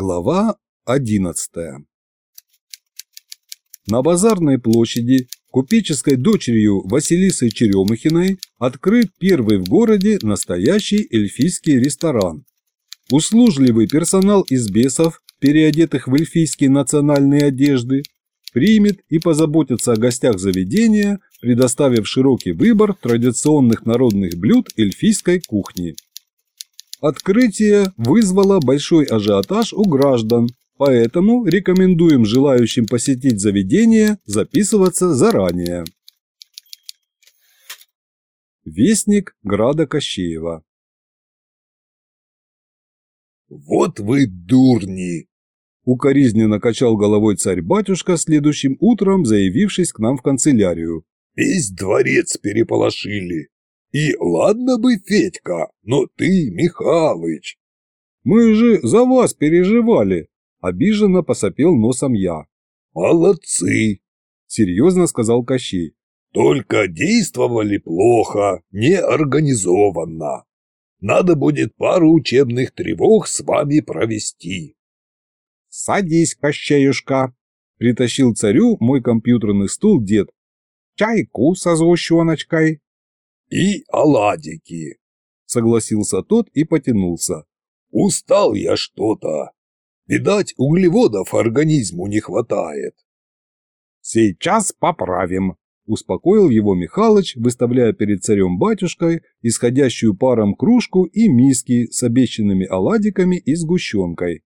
Глава 11 На базарной площади купеческой дочерью Василисы Черемухиной открыт первый в городе настоящий эльфийский ресторан. Услужливый персонал из бесов, переодетых в эльфийские национальные одежды, примет и позаботится о гостях заведения, предоставив широкий выбор традиционных народных блюд эльфийской кухни. Открытие вызвало большой ажиотаж у граждан, поэтому рекомендуем желающим посетить заведение записываться заранее. Вестник Града Кощеева «Вот вы дурни!» Укоризненно качал головой царь-батюшка следующим утром, заявившись к нам в канцелярию. «Весь дворец переполошили. И ладно бы, Федька, но ты, Михалыч. Мы же за вас переживали, обиженно посопел носом я. Молодцы, серьезно сказал Кощей. Только действовали плохо, неорганизованно. Надо будет пару учебных тревог с вами провести. Садись, Кощеюшка, притащил царю мой компьютерный стул дед. Чайку со сгущеночкой. «И оладики», — согласился тот и потянулся. «Устал я что-то. Видать, углеводов организму не хватает». «Сейчас поправим», — успокоил его Михалыч, выставляя перед царем-батюшкой исходящую паром кружку и миски с обещанными оладиками и сгущенкой.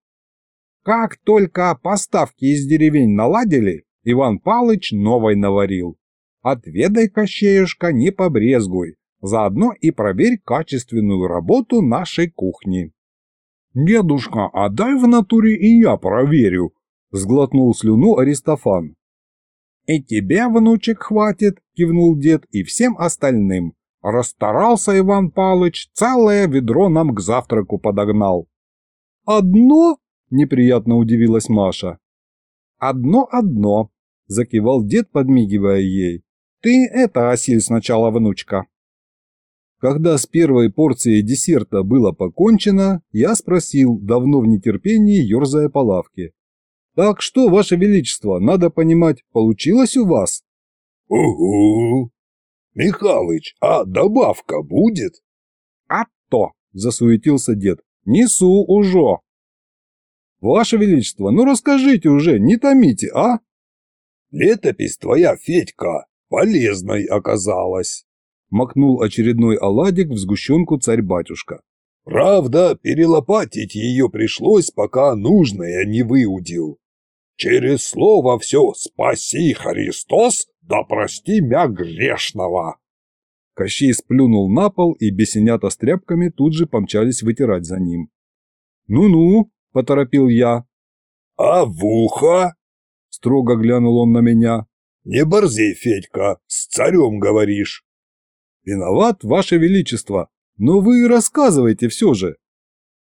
Как только поставки из деревень наладили, Иван Палыч новой наварил. Отведай, Кощеюшка, не побрезгуй, заодно и проверь качественную работу нашей кухни. «Дедушка, а дай в натуре и я проверю», – сглотнул слюну Аристофан. «И тебе, внучек, хватит», – кивнул дед, – «и всем остальным. Расстарался Иван Палыч, целое ведро нам к завтраку подогнал». «Одно?» – неприятно удивилась Маша. «Одно-одно», – закивал дед, подмигивая ей. Ты это осиль сначала, внучка. Когда с первой порцией десерта было покончено, я спросил, давно в нетерпении, ерзая по лавке. «Так что, Ваше Величество, надо понимать, получилось у вас?» «Угу! Михалыч, а добавка будет?» «А то!» – засуетился дед. «Несу уже!» «Ваше Величество, ну расскажите уже, не томите, а?» «Летопись твоя, Федька, полезной оказалась. Макнул очередной оладик в сгущенку царь-батюшка. Правда, перелопатить ее пришлось, пока нужное не выудил. Через слово все «Спаси, Христос, да прости мя грешного». Кощей сплюнул на пол, и бесенята с тряпками тут же помчались вытирать за ним. «Ну-ну», – поторопил я. «А в ухо?» – строго глянул он на меня. «Не борзей, Федька, с царем говоришь». «Виноват, ваше величество, но вы рассказывайте все же».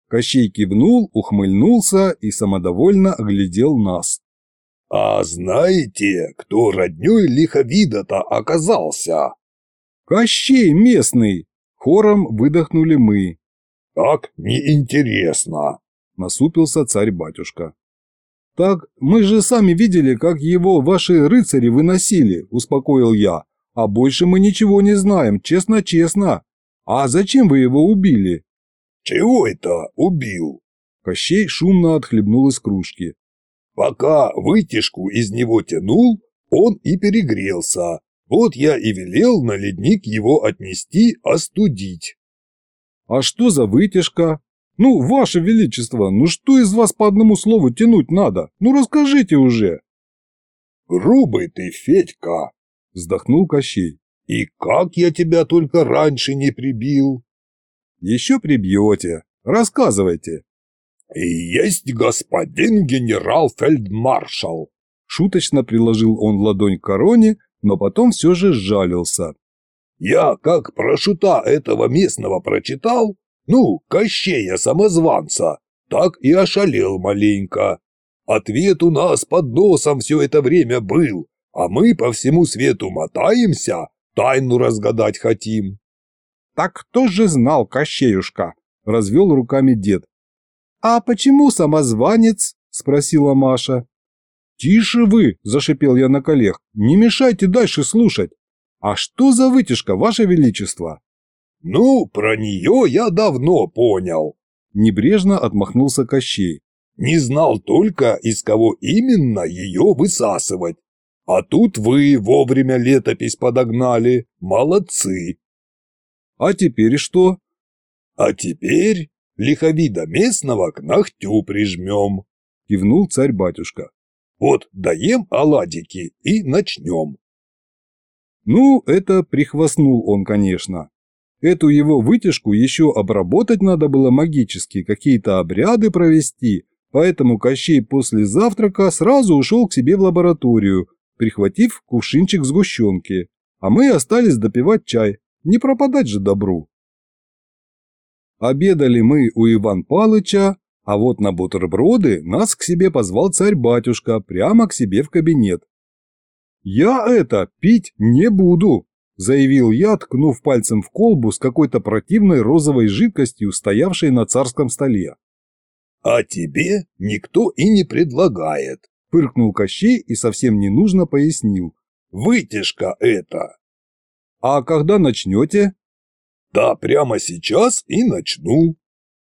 Кощей кивнул, ухмыльнулся и самодовольно оглядел нас. «А знаете, кто роднёй лиховида-то оказался?» «Кощей местный!» – хором выдохнули мы. «Так неинтересно!» – насупился царь-батюшка. «Так мы же сами видели, как его ваши рыцари выносили», – успокоил я. «А больше мы ничего не знаем, честно-честно. А зачем вы его убили?» «Чего это убил?» Кощей шумно отхлебнул из кружки. «Пока вытяжку из него тянул, он и перегрелся. Вот я и велел на ледник его отнести остудить». «А что за вытяжка?» «Ну, ваше величество, ну что из вас по одному слову тянуть надо? Ну расскажите уже!» «Грубый ты, Федька!» – вздохнул Кощей. «И как я тебя только раньше не прибил!» «Еще прибьете. Рассказывайте!» «Есть господин генерал-фельдмаршал!» Шуточно приложил он ладонь к короне, но потом все же сжалился. «Я, как про шута этого местного прочитал, ну, Кощея-самозванца, так и ошалел маленько. Ответ у нас под носом все это время был, а мы по всему свету мотаемся, тайну разгадать хотим. Так кто же знал Кощеюшка? Развел руками дед. «А почему самозванец?» – спросила Маша. «Тише вы!» – зашипел я на коллег. «Не мешайте дальше слушать!» «А что за вытяжка, Ваше Величество?» «Ну, про нее я давно понял», – небрежно отмахнулся Кощей. «Не знал только, из кого именно ее высасывать. А тут вы вовремя летопись подогнали. Молодцы!» «А теперь что?» «А теперь лиховида местного к ногтю прижмем», – кивнул царь-батюшка. «Вот даем оладики и начнем». Ну, это прихвастнул он, конечно. Эту его вытяжку еще обработать надо было магически, какие-то обряды провести, поэтому Кощей после завтрака сразу ушел к себе в лабораторию, прихватив кувшинчик сгущенки, а мы остались допивать чай, не пропадать же добру. Обедали мы у Иван Палыча, а вот на бутерброды нас к себе позвал царь-батюшка прямо к себе в кабинет. «Я это пить не буду», – заявил я, ткнув пальцем в колбу с какой-то противной розовой жидкостью, стоявшей на царском столе. «А тебе никто и не предлагает», – фыркнул Кощей и совсем не нужно пояснил. «Вытяжка это». «А когда начнете?» «Да прямо сейчас и начну.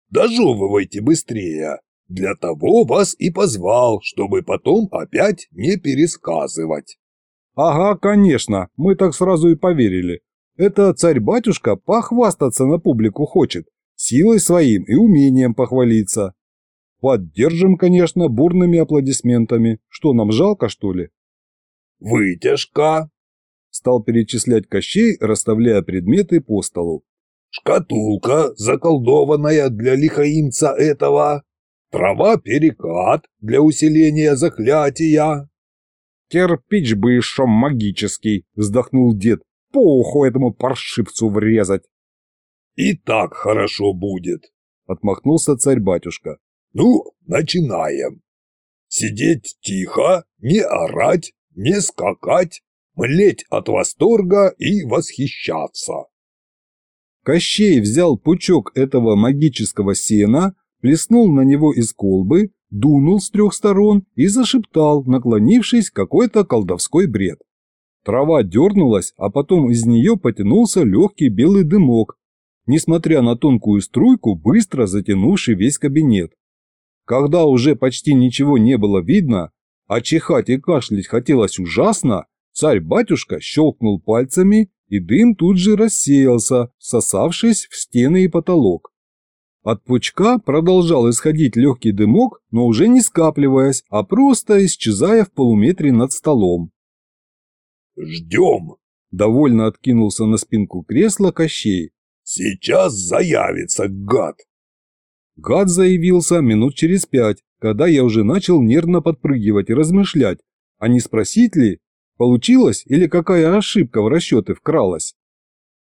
Дожевывайте быстрее. Для того вас и позвал, чтобы потом опять не пересказывать». Ага, конечно, мы так сразу и поверили. Это царь-батюшка похвастаться на публику хочет, силой своим и умением похвалиться. Поддержим, конечно, бурными аплодисментами. Что, нам жалко, что ли? Вытяжка. Стал перечислять Кощей, расставляя предметы по столу. Шкатулка, заколдованная для лихаимца этого. Трава-перекат для усиления заклятия. «Кирпич бы еще магический!» – вздохнул дед. «По уху этому паршивцу врезать!» «И так хорошо будет!» – отмахнулся царь-батюшка. «Ну, начинаем. Сидеть тихо, не орать, не скакать, млеть от восторга и восхищаться!» Кощей взял пучок этого магического сена, плеснул на него из колбы, дунул с трех сторон и зашептал, наклонившись, какой-то колдовской бред. Трава дернулась, а потом из нее потянулся легкий белый дымок, несмотря на тонкую струйку, быстро затянувший весь кабинет. Когда уже почти ничего не было видно, а чихать и кашлять хотелось ужасно, царь-батюшка щелкнул пальцами, и дым тут же рассеялся, всосавшись в стены и потолок. От пучка продолжал исходить легкий дымок, но уже не скапливаясь, а просто исчезая в полуметре над столом. «Ждем!» – довольно откинулся на спинку кресла Кощей. «Сейчас заявится гад!» Гад заявился минут через пять, когда я уже начал нервно подпрыгивать и размышлять, а не спросить ли, получилось или какая ошибка в расчеты вкралась.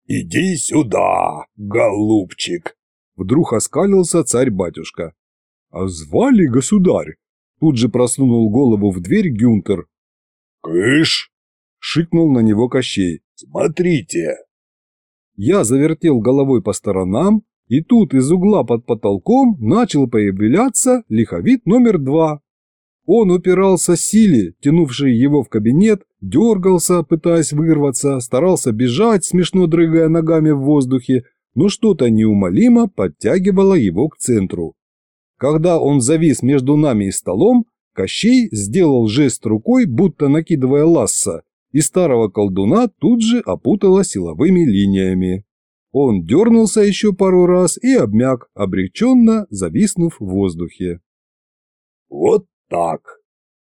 «Иди сюда, голубчик!» Вдруг оскалился царь-батюшка. «А звали государь?» Тут же просунул голову в дверь Гюнтер. «Кыш!» – шикнул на него Кощей. «Смотрите!» Я завертел головой по сторонам, и тут из угла под потолком начал появляться лиховид номер два. Он упирался силе, тянувшей его в кабинет, дергался, пытаясь вырваться, старался бежать, смешно дрыгая ногами в воздухе, но что-то неумолимо подтягивало его к центру. Когда он завис между нами и столом, Кощей сделал жест рукой, будто накидывая ласса, и старого колдуна тут же опутало силовыми линиями. Он дернулся еще пару раз и обмяк, обреченно зависнув в воздухе. «Вот так!»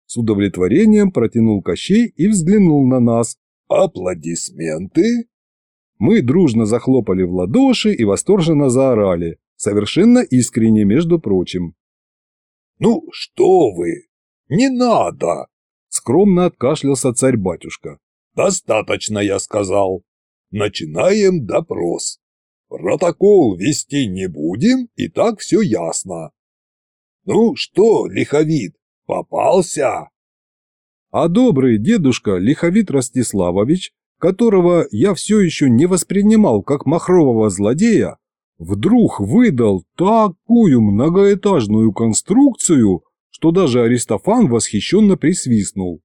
С удовлетворением протянул Кощей и взглянул на нас. «Аплодисменты?» Мы дружно захлопали в ладоши и восторженно заорали, совершенно искренне, между прочим. «Ну что вы! Не надо!» – скромно откашлялся царь-батюшка. «Достаточно, я сказал. Начинаем допрос. Протокол вести не будем, и так все ясно. Ну что, лиховид, попался?» А добрый дедушка Лиховит Ростиславович которого я все еще не воспринимал как махрового злодея, вдруг выдал такую многоэтажную конструкцию, что даже Аристофан восхищенно присвистнул.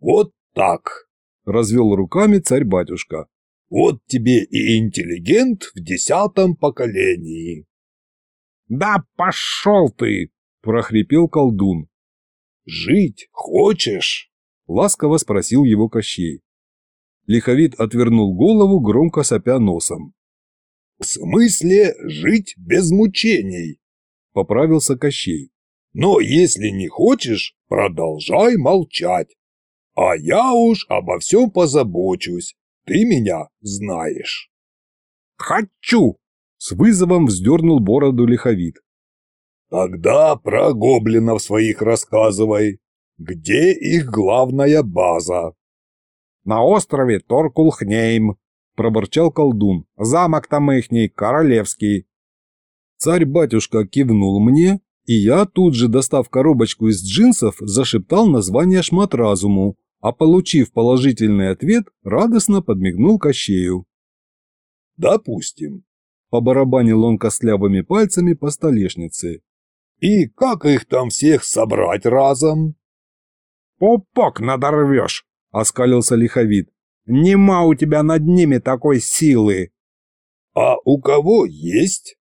«Вот так!» – развел руками царь-батюшка. «Вот тебе и интеллигент в десятом поколении!» «Да пошел ты!» – прохрипел колдун. «Жить хочешь?» – ласково спросил его Кощей. Лиховид отвернул голову, громко сопя носом. «В смысле жить без мучений?» – поправился Кощей. «Но если не хочешь, продолжай молчать. А я уж обо всем позабочусь, ты меня знаешь». «Хочу!» – с вызовом вздернул бороду лиховид. «Тогда про гоблинов своих рассказывай. Где их главная база?» «На острове Торкулхнейм», – пробурчал колдун. «Замок там ихний, королевский». Царь-батюшка кивнул мне, и я тут же, достав коробочку из джинсов, зашептал название шматразуму, а получив положительный ответ, радостно подмигнул Кощею. «Допустим», – побарабанил он костлявыми пальцами по столешнице. «И как их там всех собрать разом?» «Пупок надорвешь», – оскалился лиховид. «Нема у тебя над ними такой силы». «А у кого есть?»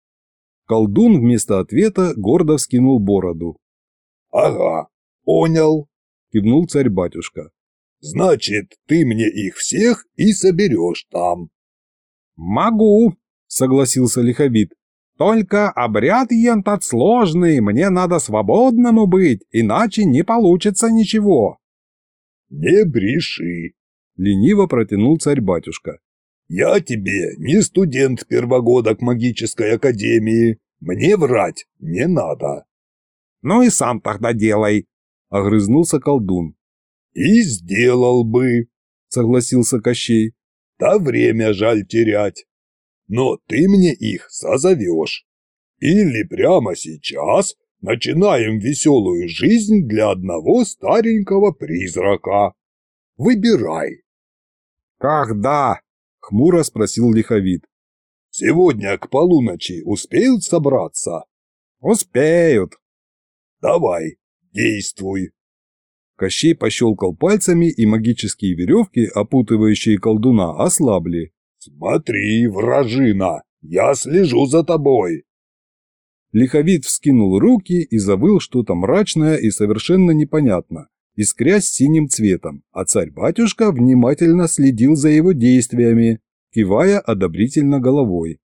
Колдун вместо ответа гордо вскинул бороду. «Ага, понял», – кивнул царь-батюшка. «Значит, ты мне их всех и соберешь там». «Могу», – согласился лиховид. «Только обряд ентот сложный, мне надо свободному быть, иначе не получится ничего». «Не бреши», – лениво протянул царь-батюшка. «Я тебе не студент первогодок магической академии, мне врать не надо». «Ну и сам тогда делай», – огрызнулся колдун. «И сделал бы», – согласился Кощей. «Да время жаль терять. Но ты мне их созовешь. Или прямо сейчас начинаем веселую жизнь для одного старенького призрака. Выбирай». «Когда?» – хмуро спросил лиховид. «Сегодня к полуночи успеют собраться?» «Успеют». «Давай, действуй». Кощей пощелкал пальцами, и магические веревки, опутывающие колдуна, ослабли. «Смотри, вражина, я слежу за тобой!» Лиховид вскинул руки и завыл что-то мрачное и совершенно непонятно, искрясь синим цветом, а царь-батюшка внимательно следил за его действиями, кивая одобрительно головой.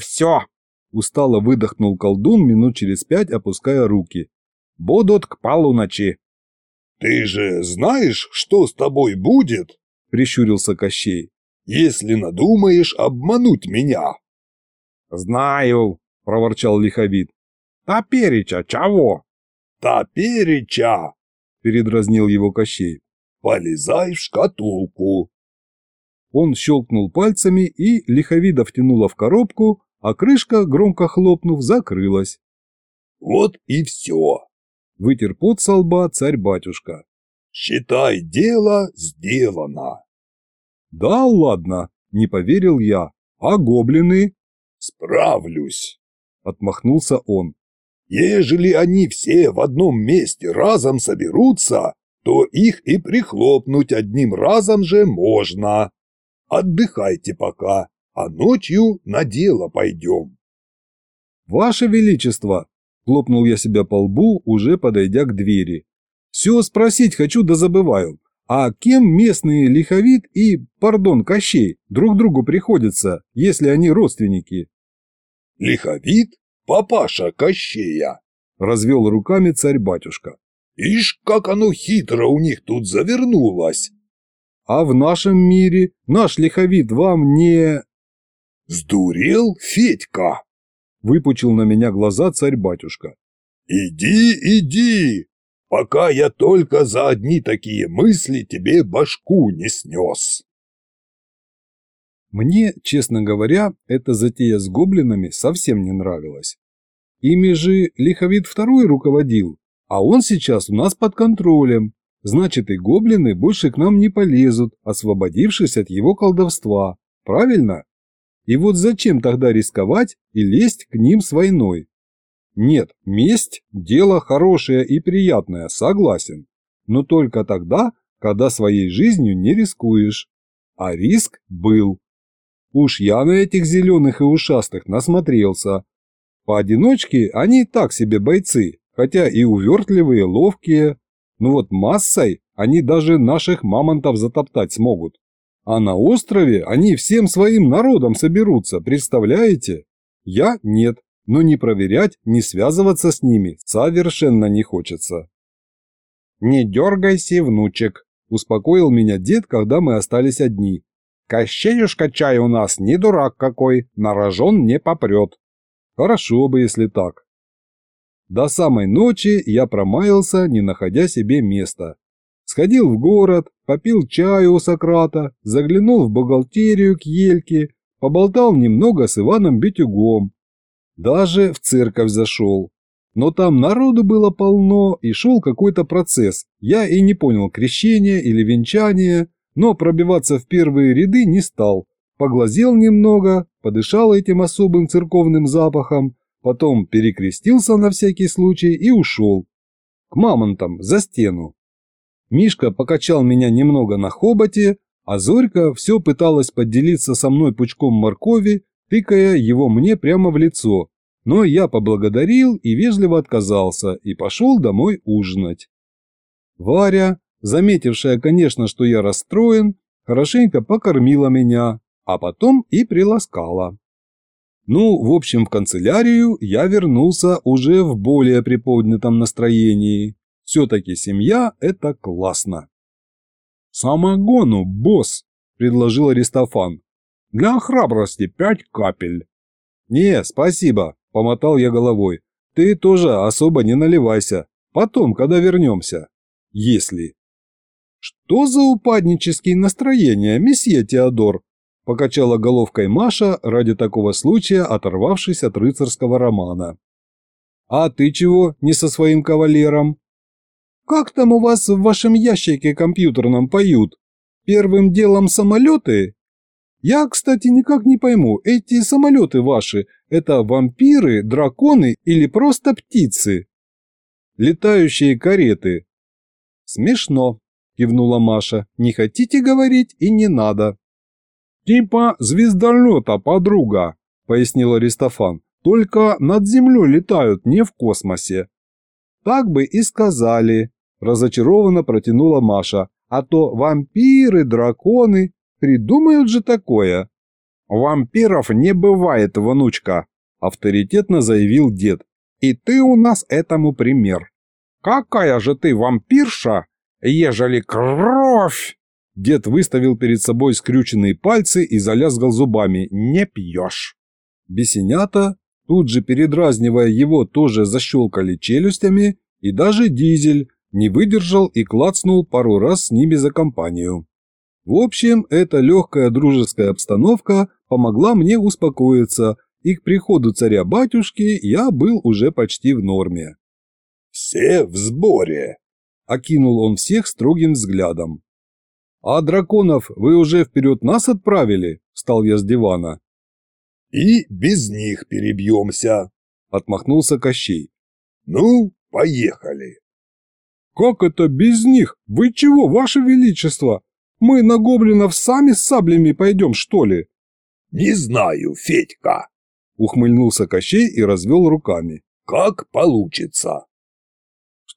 «Все!» – устало выдохнул колдун минут через пять, опуская руки. «Будут к полуночи!» «Ты же знаешь, что с тобой будет?» – прищурился Кощей. «Если надумаешь обмануть меня». «Знаю», – проворчал лиховид. «Топереча чего?» «Топереча!» – передразнил его Кощей. «Полезай в шкатулку». Он щелкнул пальцами, и лиховида втянула в коробку, а крышка, громко хлопнув, закрылась. «Вот и все», Вытер пот со лба царь-батюшка. «Считай, дело сделано». «Да ладно», – не поверил я. «А гоблины?» «Справлюсь», – отмахнулся он. «Ежели они все в одном месте разом соберутся, то их и прихлопнуть одним разом же можно. Отдыхайте пока, а ночью на дело пойдем». «Ваше Величество!» Хлопнул я себя по лбу, уже подойдя к двери. Все спросить хочу да забываю. А кем местные лиховид и, пардон, Кощей друг другу приходятся, если они родственники? Лиховид? Папаша Кощея, развел руками царь-батюшка. Ишь, как оно хитро у них тут завернулось. А в нашем мире наш лиховид вам не... Сдурел Федька? Выпучил на меня глаза царь-батюшка. «Иди, иди, пока я только за одни такие мысли тебе башку не снес». Мне, честно говоря, эта затея с гоблинами совсем не нравилась. Ими же Лиховид второй руководил, а он сейчас у нас под контролем. Значит, и гоблины больше к нам не полезут, освободившись от его колдовства. Правильно? И вот зачем тогда рисковать и лезть к ним с войной? Нет, месть – дело хорошее и приятное, согласен. Но только тогда, когда своей жизнью не рискуешь. А риск был. Уж я на этих зеленых и ушастых насмотрелся. Поодиночке они так себе бойцы, хотя и увертливые, ловкие. Но вот массой они даже наших мамонтов затоптать смогут. А на острове они всем своим народом соберутся, представляете? Я нет, но ни проверять, ни связываться с ними совершенно не хочется. «Не дергайся, внучек», – успокоил меня дед, когда мы остались одни. Кощеюшка чай у нас не дурак какой, на рожон не попрет. Хорошо бы, если так. До самой ночи я промаялся, не находя себе места. Сходил в город, попил чаю у Сократа, заглянул в бухгалтерию к Ельке, поболтал немного с Иваном Битюгом. Даже в церковь зашел. Но там народу было полно и шел какой-то процесс. Я и не понял, крещения или венчания, но пробиваться в первые ряды не стал. Поглазел немного, подышал этим особым церковным запахом, потом перекрестился на всякий случай и ушел. К мамонтам, за стену. Мишка покачал меня немного на хоботе, а Зорька все пыталась поделиться со мной пучком моркови, тыкая его мне прямо в лицо, но я поблагодарил и вежливо отказался и пошел домой ужинать. Варя, заметившая, конечно, что я расстроен, хорошенько покормила меня, а потом и приласкала. Ну, в общем, в канцелярию я вернулся уже в более приподнятом настроении. Все-таки семья – это классно. «Самогону, босс!» – предложил Аристофан. «Для храбрости пять капель». «Не, спасибо», – помотал я головой. «Ты тоже особо не наливайся. Потом, когда вернемся. Если». «Что за упаднические настроения, месье Теодор?» – покачала головкой Маша ради такого случая, оторвавшись от рыцарского романа. «А ты чего не со своим кавалером?» «Как там у вас в вашем ящике компьютерном поют? Первым делом самолеты?» «Я, кстати, никак не пойму, эти самолеты ваши – это вампиры, драконы или просто птицы?» «Летающие кареты». «Смешно», кивнула Маша. «Не хотите говорить и не надо». «Типа звездолета, подруга», – пояснил Аристофан. «Только над землей летают, не в космосе». «Так бы и сказали», – разочарованно протянула Маша. «А то вампиры, драконы, придумают же такое». «Вампиров не бывает, внучка», – авторитетно заявил дед. «И ты у нас этому пример». «Какая же ты вампирша, ежели кровь...» Дед выставил перед собой скрюченные пальцы и залязгал зубами. «Не пьешь!» Бесенята, тут же передразнивая его, тоже защелкали челюстями, и даже Дизель не выдержал и клацнул пару раз с ними за компанию. В общем, эта легкая дружеская обстановка помогла мне успокоиться, и к приходу царя-батюшки я был уже почти в норме. «Все в сборе!» Окинул он всех строгим взглядом. «А драконов вы уже вперед нас отправили?» – встал я с дивана. «И без них перебьемся», – отмахнулся Кощей. «Ну, поехали». «Как это без них? Вы чего, ваше величество? Мы на гоблинов сами с саблями пойдем, что ли?» «Не знаю, Федька», – ухмыльнулся Кощей и развел руками. «Как получится».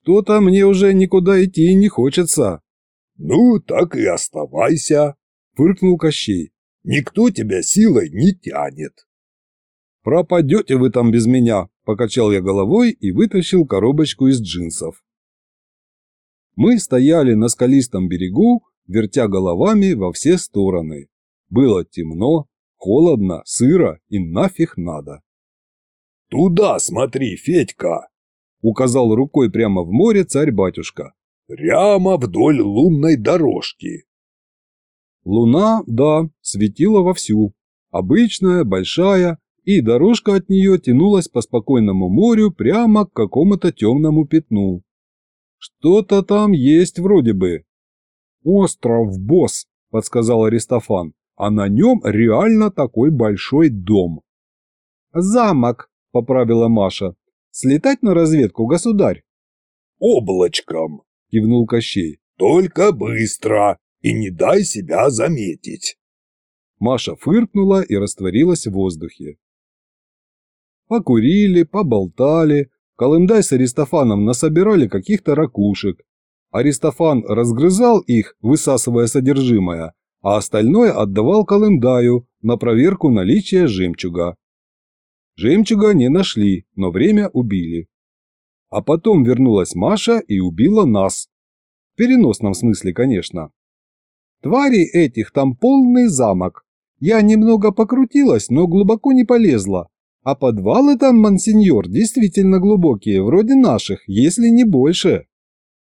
Что-то мне уже никуда идти не хочется. Ну, так и оставайся, фыркнул Кощей. Никто тебя силой не тянет. Пропадете вы там без меня, покачал я головой и вытащил коробочку из джинсов. Мы стояли на скалистом берегу, вертя головами во все стороны. Было темно, холодно, сыро и нафиг надо. «Туда смотри, Федька!» Указал рукой прямо в море царь-батюшка. «Прямо вдоль лунной дорожки». Луна, да, светила вовсю. Обычная, большая, и дорожка от нее тянулась по спокойному морю прямо к какому-то темному пятну. Что-то там есть вроде бы. «Остров Босс», – подсказал Аристофан. а на нем реально такой большой дом. «Замок», – поправила Маша. «Слетать на разведку, государь?» «Облачком», – кивнул Кощей. «Только быстро и не дай себя заметить». Маша фыркнула и растворилась в воздухе. Покурили, поболтали, Колымдай с Аристофаном насобирали каких-то ракушек. Аристофан разгрызал их, высасывая содержимое, а остальное отдавал Колымдаю на проверку наличия жемчуга. Жемчуга не нашли, но время убили. А потом вернулась Маша и убила нас. В переносном смысле, конечно. Тварей этих там полный замок. Я немного покрутилась, но глубоко не полезла. А подвалы там, мансиньор, действительно глубокие, вроде наших, если не больше.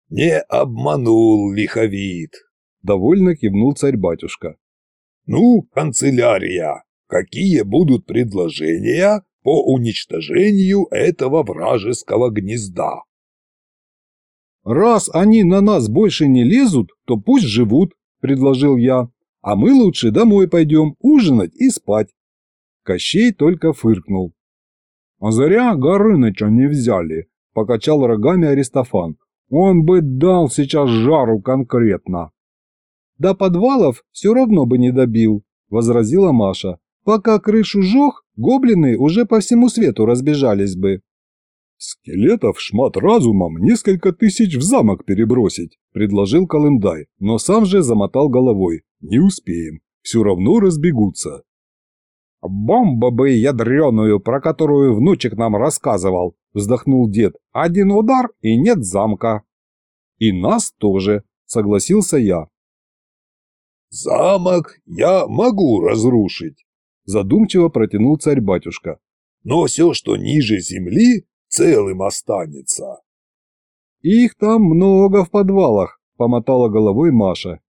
Не обманул лиховид. Довольно кивнул царь-батюшка. Ну, канцелярия, какие будут предложения по уничтожению этого вражеского гнезда? Раз они на нас больше не лезут, то пусть живут, предложил я. А мы лучше домой пойдем ужинать и спать. Кощей только фыркнул. «А зря Горыныча не взяли», – покачал рогами Аристофан. «Он бы дал сейчас жару конкретно». «До подвалов все равно бы не добил», – возразила Маша. «Пока крышу жег, гоблины уже по всему свету разбежались бы». «Скелетов шмат разумом несколько тысяч в замок перебросить», – предложил Колымдай, но сам же замотал головой. «Не успеем, все равно разбегутся». «Бомба бы ядреную, про которую внучек нам рассказывал», – вздохнул дед. «Один удар и нет замка». «И нас тоже», – согласился я. «Замок я могу разрушить», – задумчиво протянул царь-батюшка. «Но все, что ниже земли, целым останется». «Их там много в подвалах», – помотала головой Маша.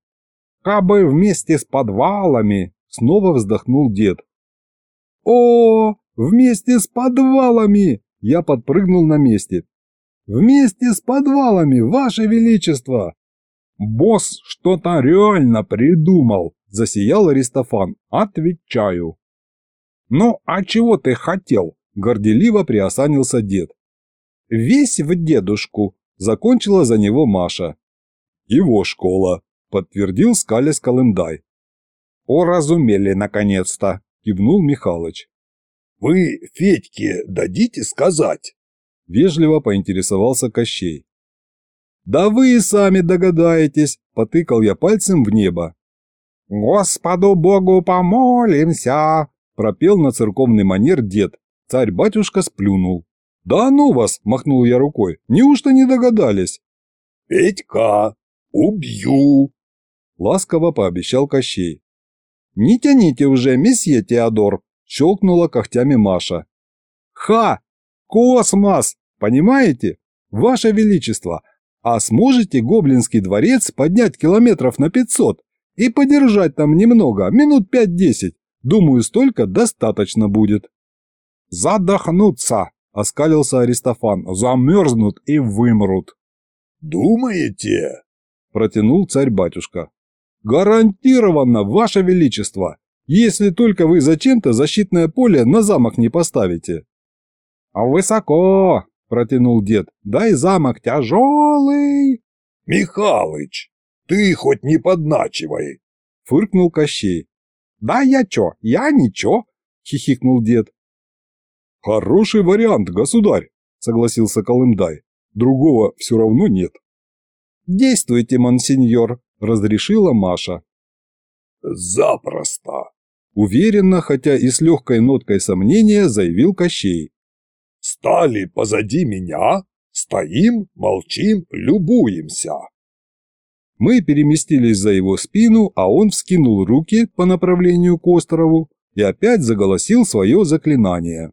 «Кабы вместе с подвалами», – снова вздохнул дед. «О, вместе с подвалами!» Я подпрыгнул на месте. «Вместе с подвалами, Ваше Величество!» «Босс что-то реально придумал!» – засиял Аристофан. «Отвечаю!» «Ну, а чего ты хотел?» – горделиво приосанился дед. «Весь в дедушку!» – закончила за него Маша. «Его школа!» – подтвердил скалясь Колымдай. «Уразумели, наконец-то!» – кивнул Михалыч. «Вы Федьке дадите сказать?» – вежливо поинтересовался Кощей. «Да вы и сами догадаетесь», – потыкал я пальцем в небо. «Господу Богу помолимся», – пропел на церковный манер дед. Царь-батюшка сплюнул. «Да ну вас!» – махнул я рукой. «Неужто не догадались?» «Петька, убью!» – ласково пообещал Кощей. «Не тяните уже, месье Теодор!» – щелкнула когтями Маша. «Ха! Космос! Понимаете? Ваше Величество, а сможете Гоблинский дворец поднять километров на 500 и подержать там немного, минут 5-10? Думаю, столько достаточно будет». «Задохнутся!» – оскалился Аристофан. «Замерзнут и вымрут». «Думаете?» – протянул царь-батюшка. «Гарантированно, Ваше Величество, если только вы зачем-то защитное поле на замок не поставите». «А «Высоко!» – протянул дед. «Да и замок тяжелый!» «Михалыч, ты хоть не подначивай!» – фыркнул Кощей. «Да я чё, я ничего!» – хихикнул дед. «Хороший вариант, государь!» – согласился Колымдай. «Другого все равно нет». «Действуйте, монсеньор!» – разрешила Маша. «Запросто!» – уверенно, хотя и с легкой ноткой сомнения, заявил Кощей. «Стали позади меня, стоим, молчим, любуемся». Мы переместились за его спину, а он вскинул руки по направлению к острову и опять заголосил свое заклинание.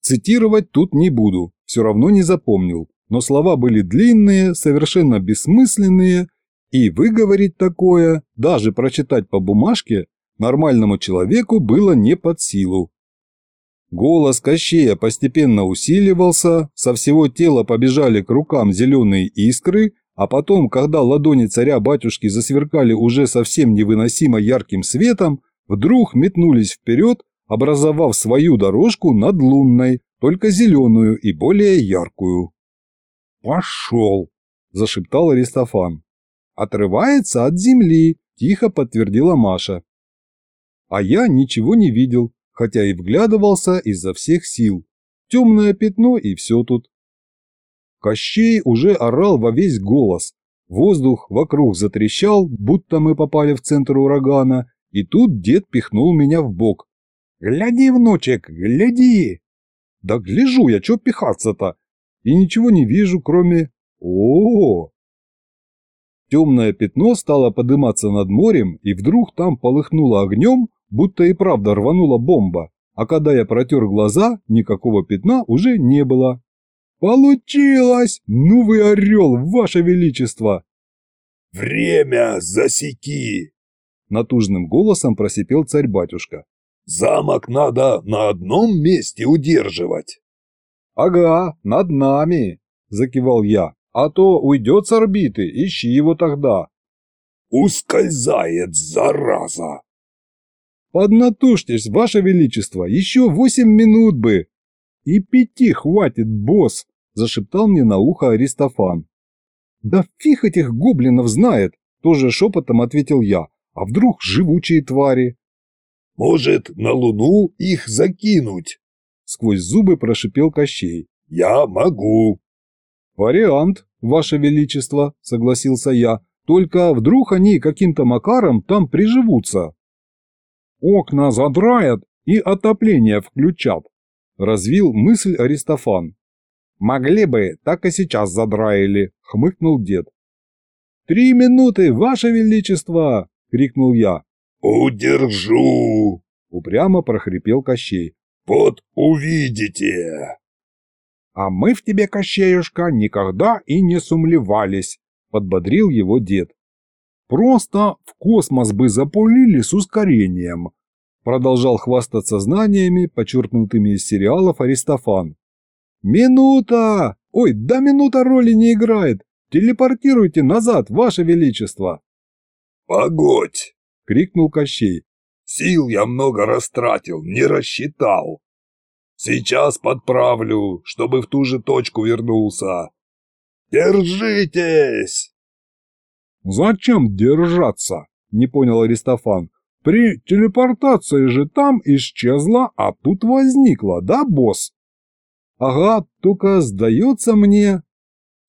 Цитировать тут не буду, все равно не запомнил, но слова были длинные, совершенно бессмысленные и выговорить такое, даже прочитать по бумажке, нормальному человеку было не под силу. Голос Кощея постепенно усиливался, со всего тела побежали к рукам зеленые искры, а потом, когда ладони царя-батюшки засверкали уже совсем невыносимо ярким светом, вдруг метнулись вперед, образовав свою дорожку над лунной, только зеленую и более яркую. «Пошел!» – зашептал Аристофан. «Отрывается от земли», – тихо подтвердила Маша. А я ничего не видел, хотя и вглядывался изо всех сил. Темное пятно и все тут. Кощей уже орал во весь голос. Воздух вокруг затрещал, будто мы попали в центр урагана, и тут дед пихнул меня в бок. «Гляди, внучек, гляди!» «Да гляжу я, чё пихаться-то?» И ничего не вижу, кроме... о, -о, Темное пятно стало подниматься над морем, и вдруг там полыхнуло огнем, будто и правда рванула бомба, а когда я протер глаза, никакого пятна уже не было. «Получилось! Ну вы орел, ваше величество!» «Время засеки!» Натужным голосом просипел царь-батюшка. «Замок надо на одном месте удерживать!» «Ага, над нами!» – закивал я. «А то уйдет с орбиты, ищи его тогда!» «Ускользает, зараза!» «Поднатужьтесь, Ваше Величество, еще восемь минут бы!» «И пяти хватит, босс!» – зашептал мне на ухо Аристофан. «Да фиг этих гоблинов знает!» – тоже шепотом ответил я. «А вдруг живучие твари?» «Может, на Луну их закинуть?» – сквозь зубы прошипел Кощей. «Я могу!» «Вариант, Ваше Величество!» – согласился я. «Только вдруг они каким-то макаром там приживутся?» окна задраят и отопление включат», – развил мысль Аристофан. «Могли бы, так и сейчас задраили», – хмыкнул дед. «Три минуты, Ваше Величество!» – крикнул я. «Удержу!» – упрямо прохрипел Кощей. «Вот увидите!» «А мы в тебе, Кощеюшка, никогда и не сумлевались», – подбодрил его дед. Просто в космос бы запулили с ускорением. Продолжал хвастаться знаниями, подчеркнутыми из сериалов Аристофан. «Минута! Ой, да минута роли не играет! Телепортируйте назад, Ваше Величество!» «Погодь!» — крикнул Кощей. «Сил я много растратил, не рассчитал. Сейчас подправлю, чтобы в ту же точку вернулся. Держитесь!» «Зачем держаться?» – не понял Аристофан. «При телепортации же там исчезла, а тут возникла, да, босс?» «Ага, только сдается мне...»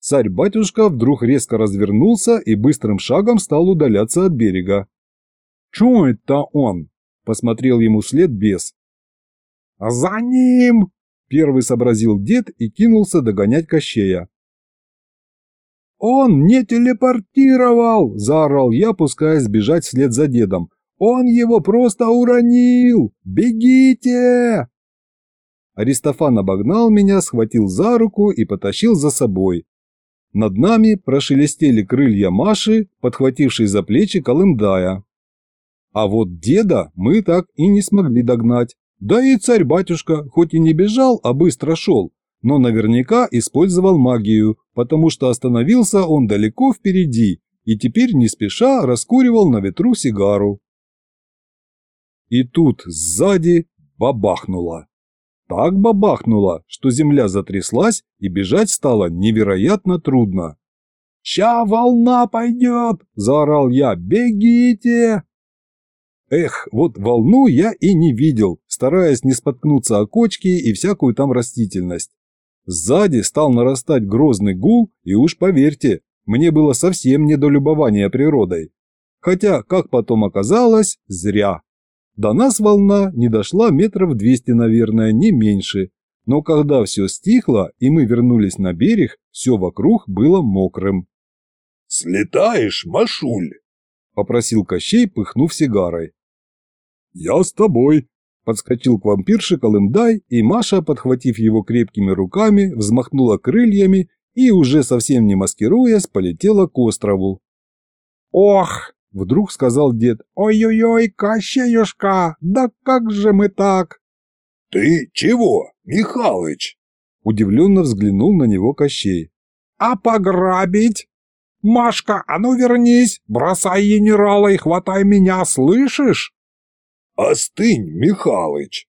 Царь-батюшка вдруг резко развернулся и быстрым шагом стал удаляться от берега. «Чё это он?» – посмотрел ему вслед бес. «За ним!» – первый сообразил дед и кинулся догонять Кощея. «Он не телепортировал!» – заорал я, пускаясь бежать вслед за дедом. «Он его просто уронил! Бегите!» Аристофан обогнал меня, схватил за руку и потащил за собой. Над нами прошелестели крылья Маши, подхватившей за плечи Колымдая. А вот деда мы так и не смогли догнать. Да и царь-батюшка, хоть и не бежал, а быстро шел, но наверняка использовал магию, потому что остановился он далеко впереди и теперь не спеша раскуривал на ветру сигару. И тут сзади бабахнуло. Так бабахнуло, что земля затряслась и бежать стало невероятно трудно. «Ща волна пойдет!» – заорал я. «Бегите!» Эх, вот волну я и не видел, стараясь не споткнуться о кочки и всякую там растительность. Сзади стал нарастать грозный гул, и уж поверьте, мне было совсем не до любования природой. Хотя, как потом оказалось, зря. До нас волна не дошла метров двести, наверное, не меньше. Но когда все стихло, и мы вернулись на берег, все вокруг было мокрым. «Слетаешь, Машуль?» – попросил Кощей, пыхнув сигарой. «Я с тобой», Подскочил к вампирше Колымдай, и Маша, подхватив его крепкими руками, взмахнула крыльями и, уже совсем не маскируясь, полетела к острову. «Ох!» – вдруг сказал дед. «Ой-ой-ой, Кощеюшка, да как же мы так?» «Ты чего, Михалыч?» – удивленно взглянул на него Кощей. «А пограбить?» «Машка, а ну вернись, бросай генерала и хватай меня, слышишь?» Остынь, Михалыч.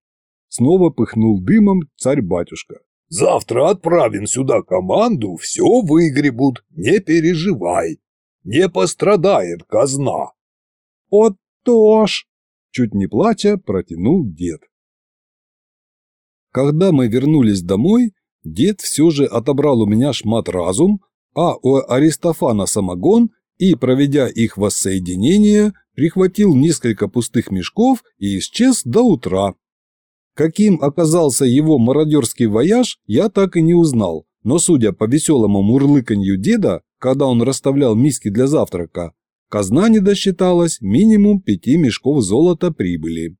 Снова пыхнул дымом царь-батюшка. Завтра отправим сюда команду, все выгребут, не переживай. Не пострадает казна. Вот ж! Чуть не плача протянул дед. Когда мы вернулись домой, дед все же отобрал у меня шмат разум, а у Аристофана самогон и, проведя их воссоединение, прихватил несколько пустых мешков и исчез до утра. Каким оказался его мародерский вояж, я так и не узнал, но судя по веселому мурлыканью деда, когда он расставлял миски для завтрака, казна не досчиталась минимум пяти мешков золота прибыли.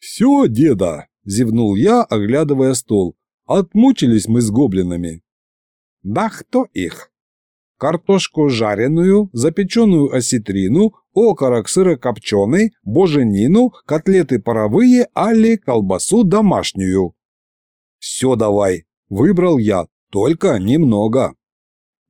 «Все, деда!» – зевнул я, оглядывая стол. «Отмучились мы с гоблинами». «Да кто их?» «Картошку жареную, запеченную осетрину, окорок сырокопченый, боженину, котлеты паровые, али колбасу домашнюю». «Все давай», – выбрал я, – «только немного».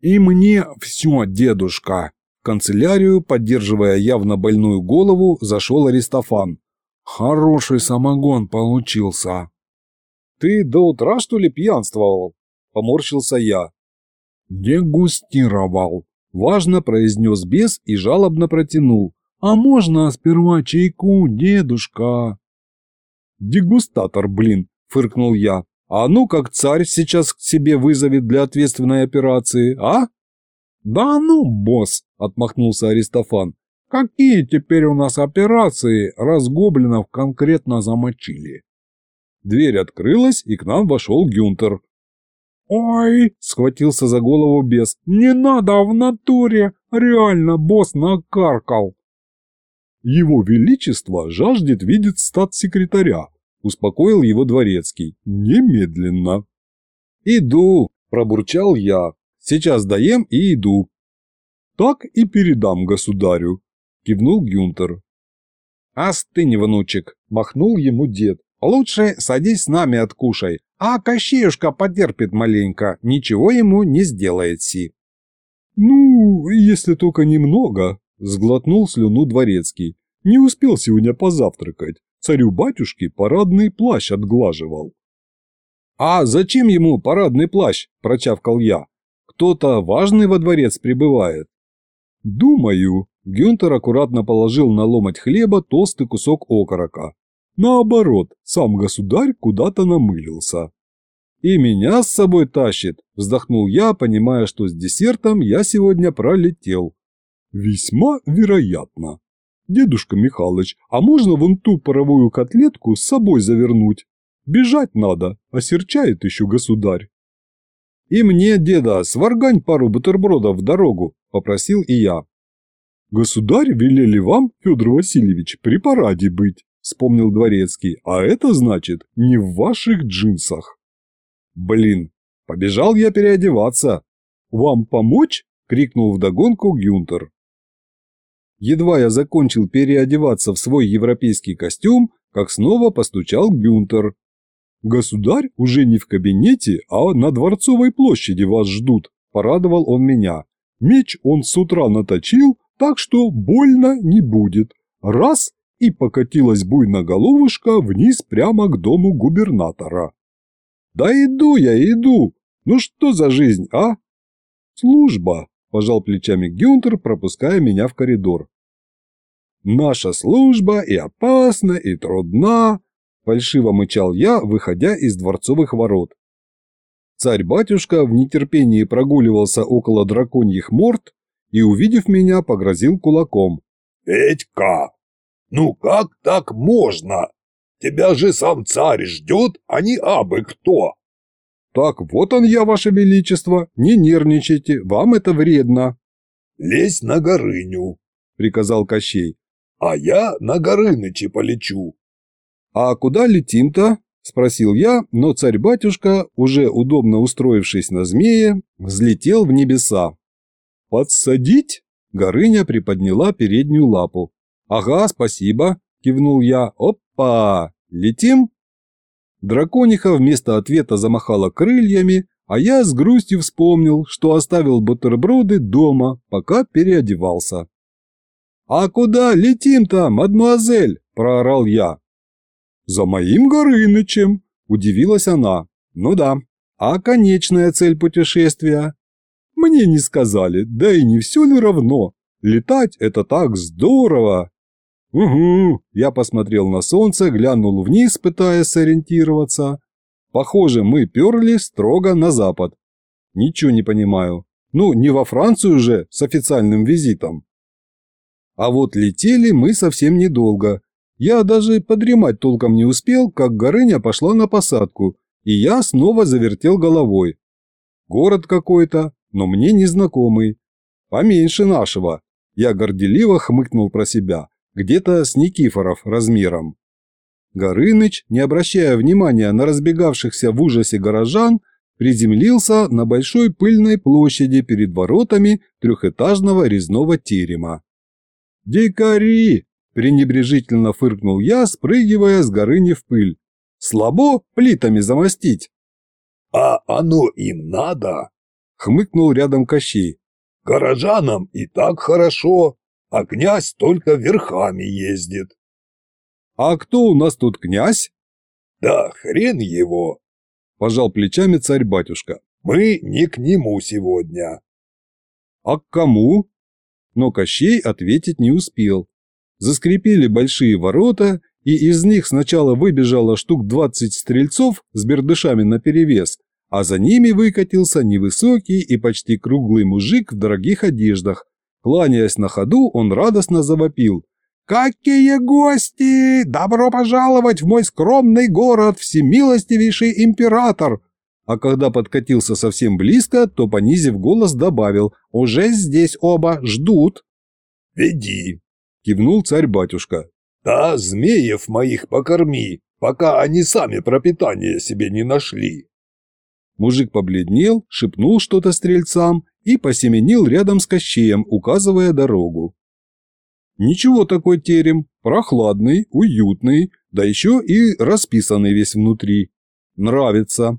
«И мне все, дедушка», в канцелярию, поддерживая явно больную голову, зашел Аристофан. «Хороший самогон получился». «Ты до утра, что ли, пьянствовал?» – поморщился я. «Дегустировал», – важно произнес бес и жалобно протянул. «А можно сперва чайку, дедушка?» «Дегустатор, блин», – фыркнул я. «А ну как царь сейчас к себе вызовет для ответственной операции, а?» «Да ну, босс!» – отмахнулся Аристофан. «Какие теперь у нас операции, раз гоблинов конкретно замочили?» Дверь открылась, и к нам вошел Гюнтер. «Ой!» – схватился за голову бес. «Не надо в натуре! Реально босс накаркал!» «Его Величество жаждет видеть статс-секретаря», – успокоил его дворецкий. «Немедленно». «Иду», – пробурчал я, Сейчас доем и иду». «Так и передам государю», – кивнул Гюнтер. «Остынь, внучек», – махнул ему дед. «Лучше садись с нами откушай, а Кощеюшка потерпит маленько, ничего ему не сделает си». «Ну, если только немного», – сглотнул слюну дворецкий. «Не успел сегодня позавтракать. Царю-батюшке парадный плащ отглаживал». «А зачем ему парадный плащ?» – прочавкал я кто-то важный во дворец прибывает? Думаю, Гюнтер аккуратно положил на ломоть хлеба толстый кусок окорока. Наоборот, сам государь куда-то намылился. «И меня с собой тащит», – вздохнул я, понимая, что с десертом я сегодня пролетел. «Весьма вероятно. Дедушка Михалыч, а можно вон ту паровую котлетку с собой завернуть? Бежать надо, осерчает еще государь». «И мне, деда, сваргань пару бутербродов в дорогу», – попросил и я. «Государь велели вам, Федор Васильевич, при параде быть», – вспомнил Дворецкий, «а это значит не в ваших джинсах». «Блин, побежал я переодеваться». «Вам помочь?» – крикнул вдогонку Гюнтер. Едва я закончил переодеваться в свой европейский костюм, как снова постучал Гюнтер, «Государь уже не в кабинете, а на Дворцовой площади вас ждут», – порадовал он меня. «Меч он с утра наточил, так что больно не будет. Раз – и покатилась буйно головушка вниз прямо к дому губернатора». «Да иду я, иду! Ну что за жизнь, а?» «Служба», – пожал плечами Гюнтер, пропуская меня в коридор. «Наша служба и опасна, и трудна», Фальшиво мычал я, выходя из дворцовых ворот. Царь-батюшка в нетерпении прогуливался около драконьих морд и, увидев меня, погрозил кулаком. «Петька, ну как так можно? Тебя же сам царь ждет, а не абы кто!» «Так вот он я, ваше величество, не нервничайте, вам это вредно». «Лезь на Горыню», — приказал Кощей, — «а я на Горынычи полечу. «А куда летим-то?» – спросил я, но царь-батюшка, уже удобно устроившись на змее, взлетел в небеса. «Подсадить?» – Горыня приподняла переднюю лапу. «Ага, спасибо», – кивнул я. «Опа! Летим?» Дракониха вместо ответа замахала крыльями, а я с грустью вспомнил, что оставил бутерброды дома, пока переодевался. «А куда летим-то, мадмуазель?» проорал я. «За моим Горынычем!» – удивилась она. «Ну да, а конечная цель путешествия?» «Мне не сказали, да и не все ли равно. Летать – это так здорово!» «Угу!» – я посмотрел на солнце, глянул вниз, пытаясь сориентироваться. Похоже, мы перли строго на запад. Ничего не понимаю. Ну, не во Францию же с официальным визитом. А вот летели мы совсем недолго. Я даже подремать толком не успел, как Горыня пошла на посадку, и я снова завертел головой. Город какой-то, но мне незнакомый. Поменьше нашего. Я горделиво хмыкнул про себя. Где-то с Никифоров размером. Горыныч, не обращая внимания на разбегавшихся в ужасе горожан, приземлился на большой пыльной площади перед воротами трехэтажного резного терема. «Дикари!» – пренебрежительно фыркнул я, спрыгивая с горыни в пыль. «Слабо плитами замостить!» «А оно им надо?» – хмыкнул рядом Кощей. «Горожанам и так хорошо, а князь только верхами ездит». «А кто у нас тут князь?» «Да хрен его!» – пожал плечами царь-батюшка. «Мы не к нему сегодня». «А к кому?» Но Кощей ответить не успел. Заскрипели большие ворота, и из них сначала выбежало штук двадцать стрельцов с бердышами наперевес, а за ними выкатился невысокий и почти круглый мужик в дорогих одеждах. Кланяясь на ходу, он радостно завопил. «Какие гости! Добро пожаловать в мой скромный город, всемилостивейший император!» А когда подкатился совсем близко, то, понизив голос, добавил «Уже здесь оба, ждут!» «Веди!» – кивнул царь-батюшка. «Да, змеев моих покорми, пока они сами пропитание себе не нашли!» Мужик побледнел, шепнул что-то стрельцам и посеменил рядом с Кощеем, указывая дорогу. Ничего такой терем, прохладный, уютный, да еще и расписанный весь внутри. Нравится.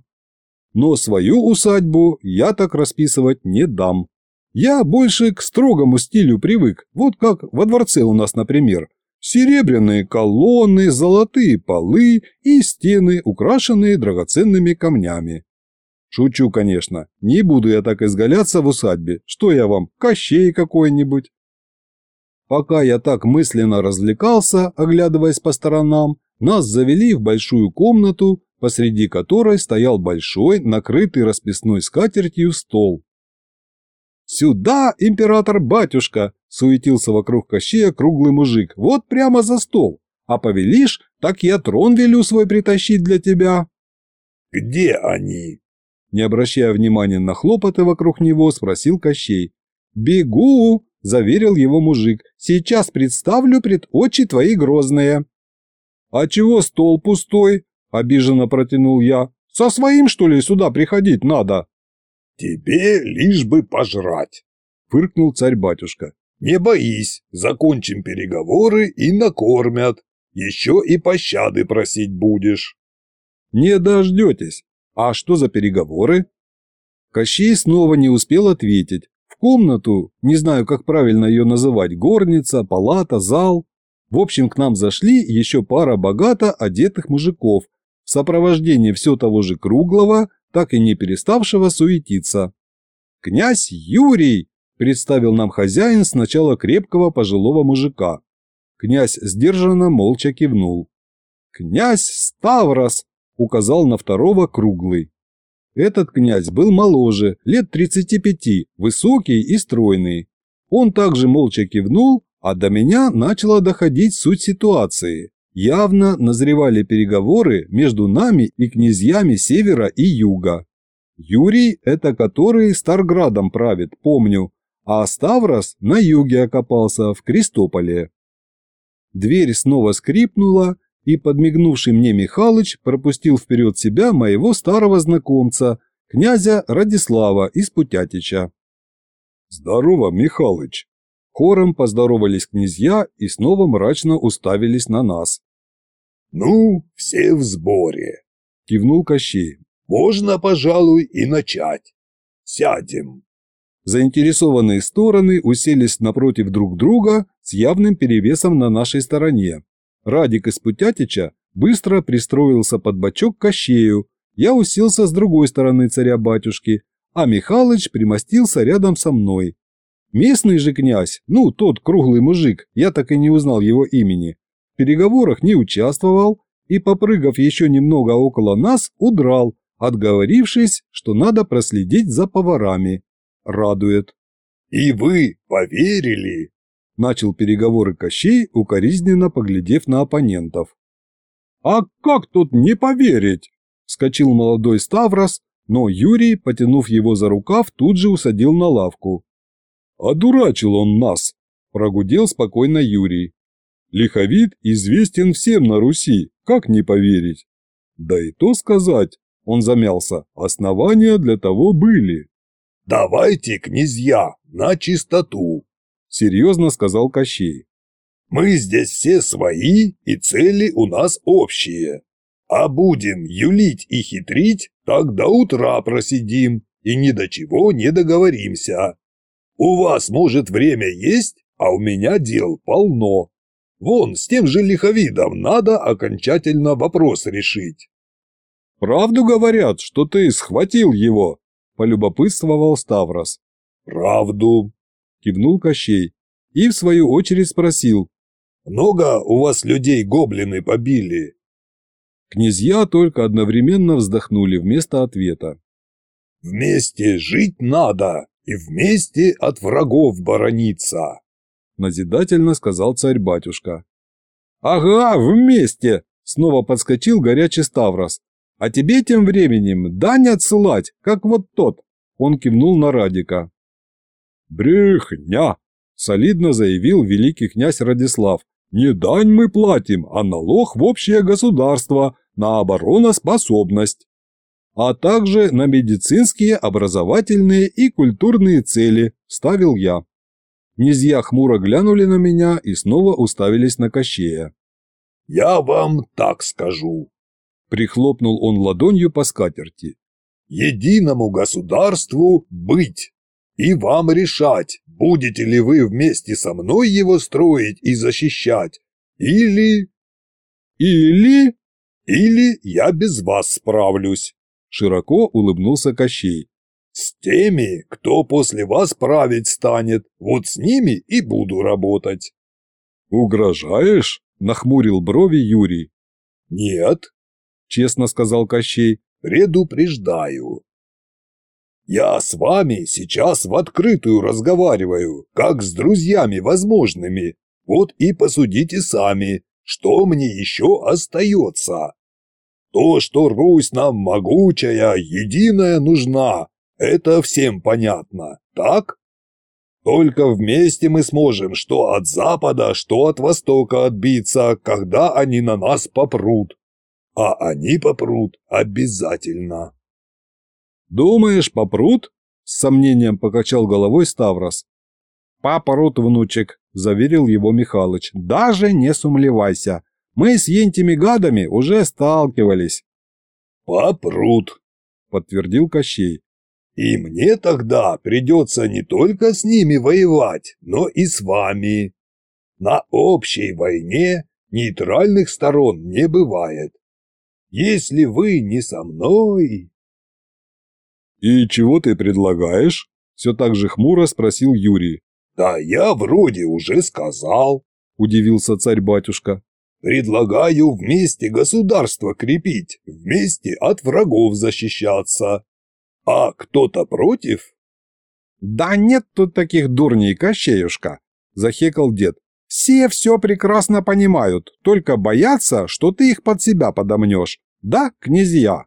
Но свою усадьбу я так расписывать не дам. Я больше к строгому стилю привык, вот как во дворце у нас, например. Серебряные колонны, золотые полы и стены, украшенные драгоценными камнями. Шучу, конечно, не буду я так изгаляться в усадьбе, что я вам, Кощей какой-нибудь. Пока я так мысленно развлекался, оглядываясь по сторонам, нас завели в большую комнату, посреди которой стоял большой, накрытый расписной скатертью стол. «Сюда, император-батюшка!» – суетился вокруг Кощея круглый мужик. «Вот прямо за стол. А повелишь, так я трон велю свой притащить для тебя». «Где они?» Не обращая внимания на хлопоты вокруг него, спросил Кощей. «Бегу!» – заверил его мужик. «Сейчас представлю пред очи твои грозные». «А чего стол пустой?» – обиженно протянул я. «Со своим, что ли, сюда приходить надо?» «Тебе лишь бы пожрать», – фыркнул царь-батюшка. «Не боись, закончим переговоры и накормят. Еще и пощады просить будешь». «Не дождетесь. А что за переговоры?» Кощей снова не успел ответить комнату, не знаю, как правильно ее называть, горница, палата, зал. В общем, к нам зашли еще пара богато одетых мужиков в сопровождении все того же Круглого, так и не переставшего суетиться. «Князь Юрий!» – представил нам хозяин сначала крепкого пожилого мужика. Князь сдержанно молча кивнул. «Князь Ставрос!» – указал на второго Круглый. Этот князь был моложе, лет 35, высокий и стройный. Он также молча кивнул, а до меня начала доходить суть ситуации. Явно назревали переговоры между нами и князьями севера и юга. Юрий – это который Старградом правит, помню, а Ставрос на юге окопался, в Крестополе. Дверь снова скрипнула, и подмигнувший мне Михалыч пропустил вперед себя моего старого знакомца, князя Радислава из Путятича. «Здорово, Михалыч!» Хором поздоровались князья и снова мрачно уставились на нас. «Ну, все в сборе», – кивнул Кощей. «Можно, пожалуй, и начать. Сядем». Заинтересованные стороны уселись напротив друг друга с явным перевесом на нашей стороне. Радик из Путятича быстро пристроился под бочок Кощею, я уселся с другой стороны царя-батюшки, а Михалыч примостился рядом со мной. Местный же князь, ну, тот круглый мужик, я так и не узнал его имени, в переговорах не участвовал и, попрыгав еще немного около нас, удрал, отговорившись, что надо проследить за поварами. Радует. «И вы поверили?» Начал переговоры Кощей, укоризненно поглядев на оппонентов. «А как тут не поверить?» – вскочил молодой Ставрос, но Юрий, потянув его за рукав, тут же усадил на лавку. «Одурачил он нас!» – прогудел спокойно Юрий. «Лиховид известен всем на Руси, как не поверить?» «Да и то сказать», – он замялся, – «основания для того были». «Давайте, князья, на чистоту», – серьезно сказал Кощей. «Мы здесь все свои, и цели у нас общие. А будем юлить и хитрить, так до утра просидим и ни до чего не договоримся. У вас, может, время есть, а у меня дел полно. Вон, с тем же лиховидом надо окончательно вопрос решить. «Правду говорят, что ты схватил его?» – полюбопытствовал Ставрос. «Правду», – кивнул Кощей и в свою очередь спросил. «Много у вас людей гоблины побили?» Князья только одновременно вздохнули вместо ответа. «Вместе жить надо!» и вместе от врагов борониться», – назидательно сказал царь-батюшка. «Ага, вместе!» – снова подскочил горячий Ставрос. «А тебе тем временем дань отсылать, как вот тот!» – он кивнул на Радика. «Брехня!» – солидно заявил великий князь Радислав. «Не дань мы платим, а налог в общее государство на обороноспособность» а также на медицинские, образовательные и культурные цели, ставил я. Князья хмуро глянули на меня и снова уставились на Кощея. «Я вам так скажу», – прихлопнул он ладонью по скатерти. «Единому государству быть, и вам решать, будете ли вы вместе со мной его строить и защищать, или...» «Или...» «Или я без вас справлюсь». Широко улыбнулся Кощей. «С теми, кто после вас править станет, вот с ними и буду работать». «Угрожаешь?» – нахмурил брови Юрий. «Нет», – честно сказал Кощей, – «предупреждаю». «Я с вами сейчас в открытую разговариваю, как с друзьями возможными. Вот и посудите сами, что мне еще остается». То, что Русь нам могучая, единая нужна, это всем понятно, так? Только вместе мы сможем что от запада, что от востока отбиться, когда они на нас попрут. А они попрут обязательно. «Думаешь, попрут?» – с сомнением покачал головой Ставрос. «Попрут, внучек», – заверил его Михалыч. «Даже не сумлевайся. Мы с ентими гадами уже сталкивались. «Попрут», — подтвердил Кощей. «И мне тогда придется не только с ними воевать, но и с вами. На общей войне нейтральных сторон не бывает. Если вы не со мной...» «И чего ты предлагаешь?» – все так же хмуро спросил Юрий. «Да я вроде уже сказал», – удивился царь-батюшка. Предлагаю вместе государство крепить, вместе от врагов защищаться. А кто-то против? Да нет тут таких дурней, Кощеюшка, захекал дед. Все все прекрасно понимают, только боятся, что ты их под себя подомнешь. Да, князья?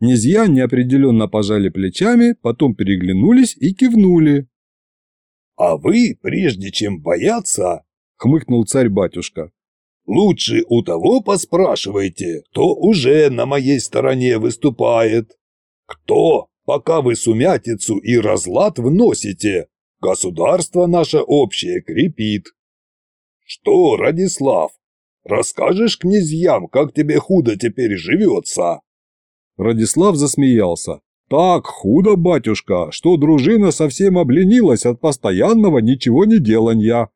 Князья неопределенно пожали плечами, потом переглянулись и кивнули. «А вы, прежде чем бояться, — хмыкнул царь-батюшка, Лучше у того поспрашивайте, кто уже на моей стороне выступает. Кто, пока вы сумятицу и разлад вносите, государство наше общее крепит. Что, Радислав, расскажешь князьям, как тебе худо теперь живется?» Радислав засмеялся. «Так худо, батюшка, что дружина совсем обленилась от постоянного ничего не деланья.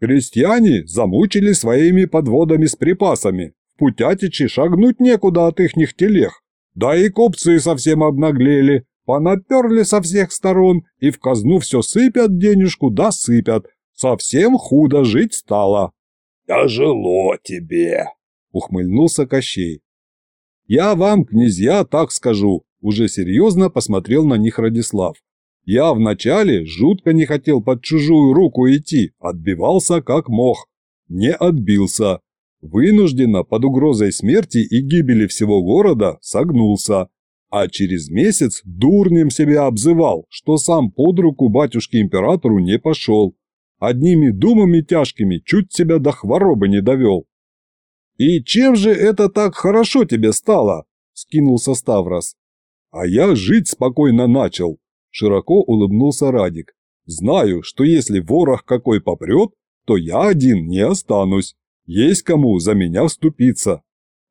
Крестьяне замучили своими подводами с припасами. В Путятичи шагнуть некуда от ихних телег. Да и купцы совсем обнаглели, понаперли со всех сторон и в казну все сыпят денежку да сыпят. Совсем худо жить стало. «Тяжело тебе», — ухмыльнулся Кощей. «Я вам, князья, так скажу», — уже серьезно посмотрел на них Радислав. «Я вначале жутко не хотел под чужую руку идти, отбивался как мог. Не отбился. Вынужденно под угрозой смерти и гибели всего города согнулся. А через месяц дурнем себя обзывал, что сам под руку батюшке-императору не пошел. Одними думами тяжкими чуть себя до хворобы не довел. «И чем же это так хорошо тебе стало?» – скинулся Ставрос. «А я жить спокойно начал», – широко улыбнулся Радик. «Знаю, что если ворох какой попрет, то я один не останусь. Есть кому за меня вступиться.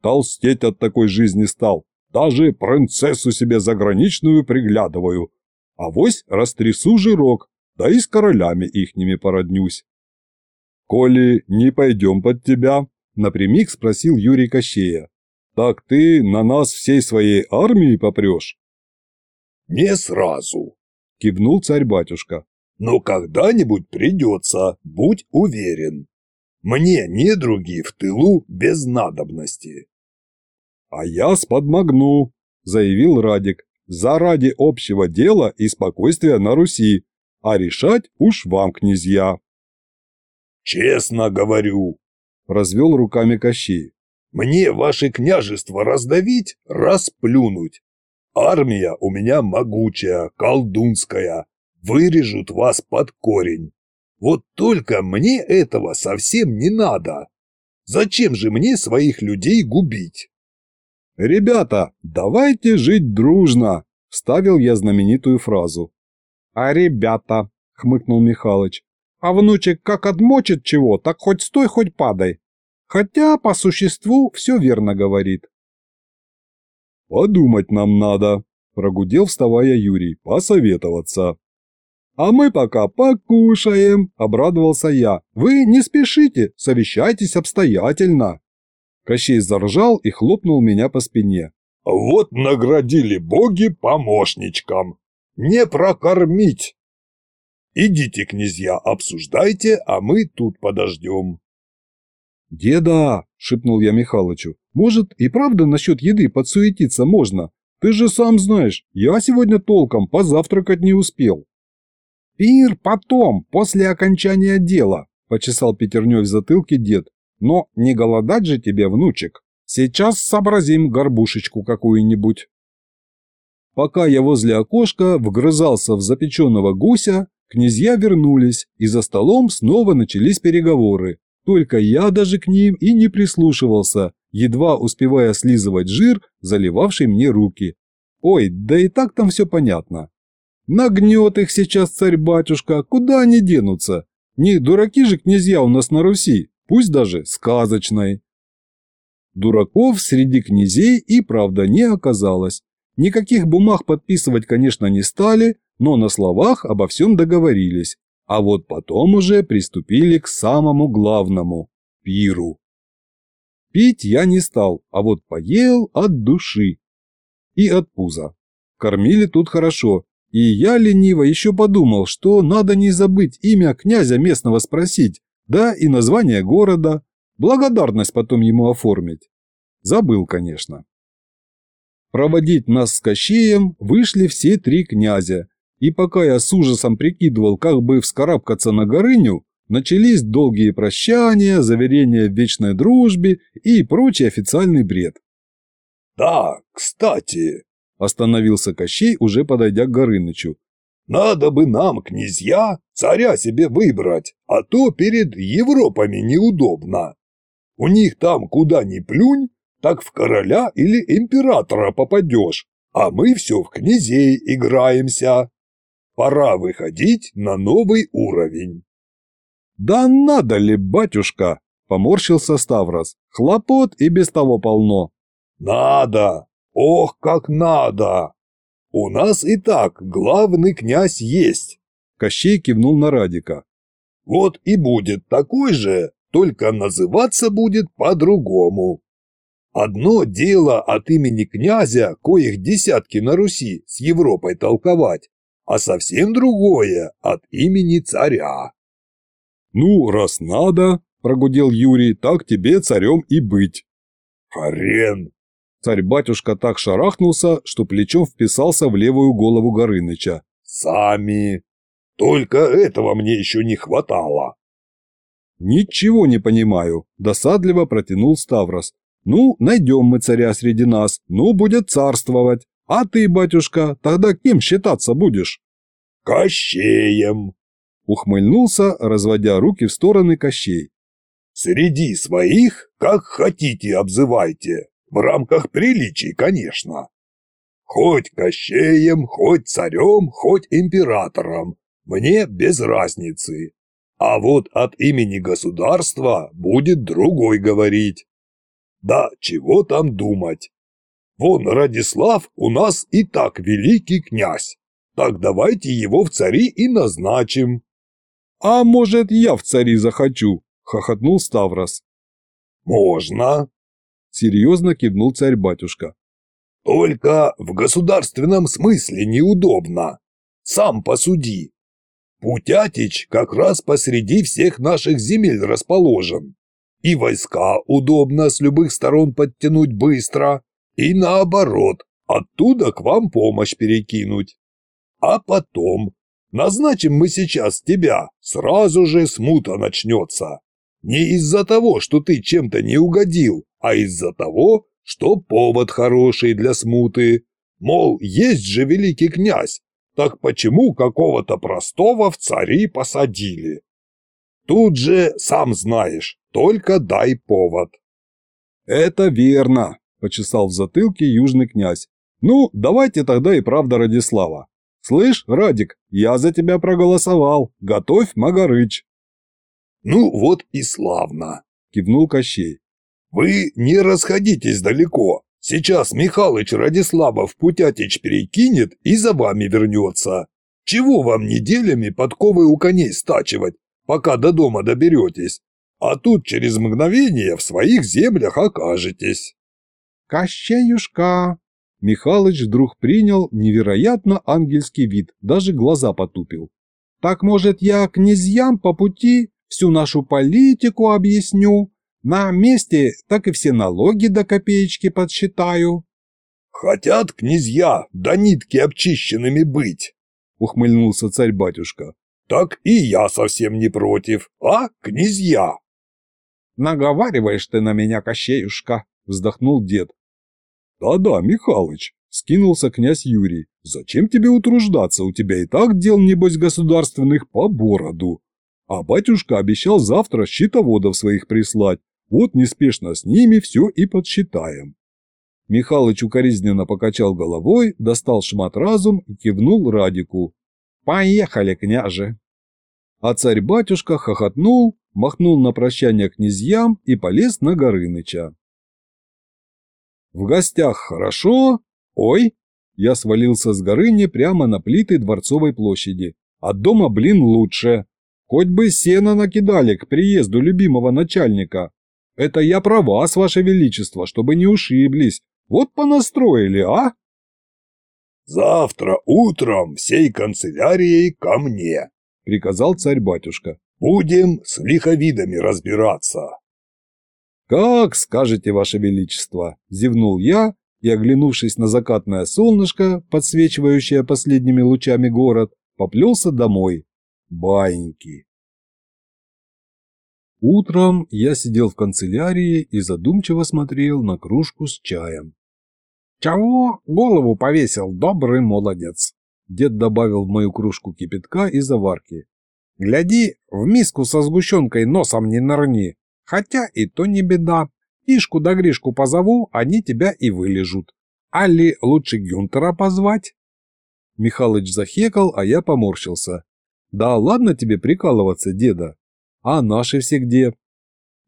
Толстеть от такой жизни стал. Даже принцессу себе заграничную приглядываю. А вось растрясу жирок, да и с королями ихними породнюсь. Коли не пойдем под тебя, Напрямик спросил Юрий Кощея. «Так ты на нас всей своей армией попрешь?» «Не сразу», – кивнул царь-батюшка. «Но когда-нибудь придется, будь уверен. Мне недруги в тылу без надобности». «А я сподмогну», – заявил Радик, – «заради общего дела и спокойствия на Руси, а решать уж вам, князья». «Честно говорю, развел руками Кощей. «Мне ваше княжество раздавить, расплюнуть. Армия у меня могучая, колдунская, вырежут вас под корень. Вот только мне этого совсем не надо. Зачем же мне своих людей губить?» «Ребята, давайте жить дружно!» – вставил я знаменитую фразу. «А ребята!» – хмыкнул Михалыч. А внучек как отмочит чего, так хоть стой, хоть падай. Хотя по существу все верно говорит. «Подумать нам надо», – прогудел, вставая Юрий, – «посоветоваться». «А мы пока покушаем», – обрадовался я. «Вы не спешите, совещайтесь обстоятельно». Кощей заржал и хлопнул меня по спине. «Вот наградили боги помощничкам. Не прокормить!» Идите, князья, обсуждайте, а мы тут подождем. Деда, шепнул я Михалычу, может и правда насчет еды подсуетиться можно? Ты же сам знаешь, я сегодня толком позавтракать не успел. Пир потом, после окончания дела, почесал пятерней в затылке дед. Но не голодать же тебе, внучек. Сейчас сообразим горбушечку какую-нибудь. Пока я возле окошка вгрызался в запеченного гуся, Князья вернулись, и за столом снова начались переговоры. Только я даже к ним и не прислушивался, едва успевая слизывать жир, заливавший мне руки. Ой, да и так там все понятно. Нагнет их сейчас царь-батюшка, куда они денутся? Не дураки же князья у нас на Руси, пусть даже сказочной. Дураков среди князей и правда не оказалось. Никаких бумаг подписывать, конечно, не стали, но на словах обо всем договорились, а вот потом уже приступили к самому главному – пиру. Пить я не стал, а вот поел от души и от пуза. Кормили тут хорошо, и я лениво еще подумал, что надо не забыть имя князя местного спросить, да и название города, благодарность потом ему оформить. Забыл, конечно. Проводить нас с Кощеем вышли все три князя, и пока я с ужасом прикидывал, как бы вскарабкаться на горыню, начались долгие прощания, заверения в вечной дружбе и прочий официальный бред. «Да, кстати», – остановился Кощей, уже подойдя к Горынычу. «Надо бы нам, князья, царя себе выбрать, а то перед Европами неудобно. У них там куда ни плюнь, так в короля или императора попадешь, а мы все в князей играемся». Пора выходить на новый уровень. Да надо ли, батюшка, поморщился Ставрос. Хлопот и без того полно. Надо, ох, как надо. У нас и так главный князь есть. Кощей кивнул на Радика. Вот и будет такой же, только называться будет по-другому. Одно дело от имени князя, коих десятки на Руси, с Европой толковать, а совсем другое от имени царя. «Ну, раз надо», – прогудел Юрий, – «так тебе царем и быть». «Хрен!» Царь-батюшка так шарахнулся, что плечом вписался в левую голову Горыныча. «Сами! Только этого мне еще не хватало!» «Ничего не понимаю», – досадливо протянул Ставрос. «Ну, найдем мы царя среди нас, ну, будет царствовать. А ты, батюшка, тогда кем считаться будешь?» «Кощеем!» – ухмыльнулся, разводя руки в стороны Кощей. «Среди своих, как хотите, обзывайте, в рамках приличий, конечно. Хоть Кощеем, хоть царем, хоть императором, мне без разницы. А вот от имени государства будет другой говорить. Да чего там думать. Вон Радислав у нас и так великий князь. Так давайте его в цари и назначим. А может, я в цари захочу, хохотнул Ставрос. Можно. Серьезно кивнул царь-батюшка. Только в государственном смысле неудобно. Сам посуди. Путятич как раз посреди всех наших земель расположен. И войска удобно с любых сторон подтянуть быстро, и наоборот, оттуда к вам помощь перекинуть. А потом, назначим мы сейчас тебя, сразу же смута начнется. Не из-за того, что ты чем-то не угодил, а из-за того, что повод хороший для смуты. Мол, есть же великий князь, так почему какого-то простого в цари посадили? Тут же, сам знаешь, только дай повод. Это верно, почесал в затылке южный князь. Ну, давайте тогда и правда Радислава. Слышь, Радик, я за тебя проголосовал. Готовь Магарыч. Ну вот и славно, кивнул Кощей. Вы не расходитесь далеко. Сейчас Михалыч Радиславов Путятич перекинет и за вами вернется. Чего вам неделями подковы у коней стачивать, пока до дома доберетесь? А тут через мгновение в своих землях окажетесь. Кощеюшка! Михалыч вдруг принял невероятно ангельский вид, даже глаза потупил. Так может я князьям по пути всю нашу политику объясню, на месте так и все налоги до копеечки подсчитаю». «Хотят князья до нитки обчищенными быть», — ухмыльнулся царь-батюшка. «Так и я совсем не против, а, князья?» «Наговариваешь ты на меня, Кощеюшка», — вздохнул дед. «Да-да, Михалыч», — скинулся князь Юрий. «Зачем тебе утруждаться? У тебя и так дел, небось, государственных по бороду. А батюшка обещал завтра счетоводов своих прислать. Вот неспешно с ними все и подсчитаем. Михалыч укоризненно покачал головой, достал шмат разум и кивнул Радику. «Поехали, княже!» А царь-батюшка хохотнул, махнул на прощание князьям и полез на Горыныча. «В гостях хорошо? Ой!» Я свалился с Горыни прямо на плиты Дворцовой площади. От дома, блин, лучше. Хоть бы сено накидали к приезду любимого начальника. Это я про вас, ваше величество, чтобы не ушиблись. Вот понастроили, а? Завтра утром всей канцелярией ко мне, приказал царь-батюшка. Будем с лиховидами разбираться. Как скажете, ваше величество, зевнул я и, оглянувшись на закатное солнышко, подсвечивающее последними лучами город, поплелся домой. Баиньки. Утром я сидел в канцелярии и задумчиво смотрел на кружку с чаем. «Чего голову повесил, добрый молодец?» Дед добавил в мою кружку кипятка и заварки. «Гляди, в миску со сгущенкой носом не нырни. Хотя и то не беда. Тишку да Гришку позову, они тебя и вылежут. Али лучше Гюнтера позвать?» Михалыч захекал, а я поморщился. «Да ладно тебе прикалываться, деда. А наши все где?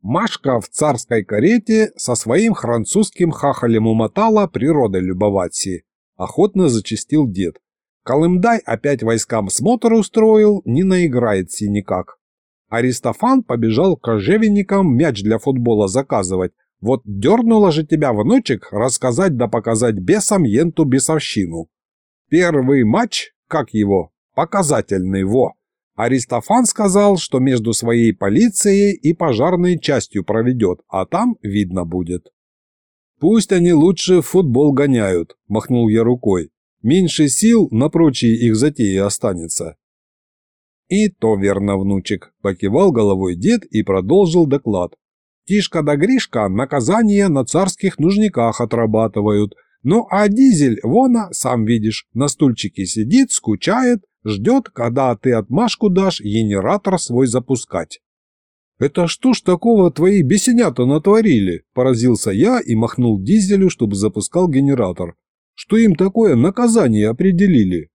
Машка в царской карете со своим французским хахалем умотала природой любоваться. Охотно зачистил дед. Колымдай опять войскам смотр устроил, не наиграется никак. Аристофан побежал к кожевенникам мяч для футбола заказывать. Вот дернуло же тебя, внучек, рассказать да показать бесам енту бесовщину. Первый матч, как его, показательный, во. Аристофан сказал, что между своей полицией и пожарной частью проведет, а там видно будет. «Пусть они лучше в футбол гоняют», – махнул я рукой. «Меньше сил на прочие их затеи останется». «И то верно, внучек», – покивал головой дед и продолжил доклад. «Тишка да Гришка наказание на царских нужниках отрабатывают. Ну а Дизель, вона, сам видишь, на стульчике сидит, скучает, ждет, когда ты отмашку дашь генератор свой запускать». «Это что ж такого твои бесенята натворили?» – поразился я и махнул дизелю, чтобы запускал генератор. «Что им такое наказание определили?»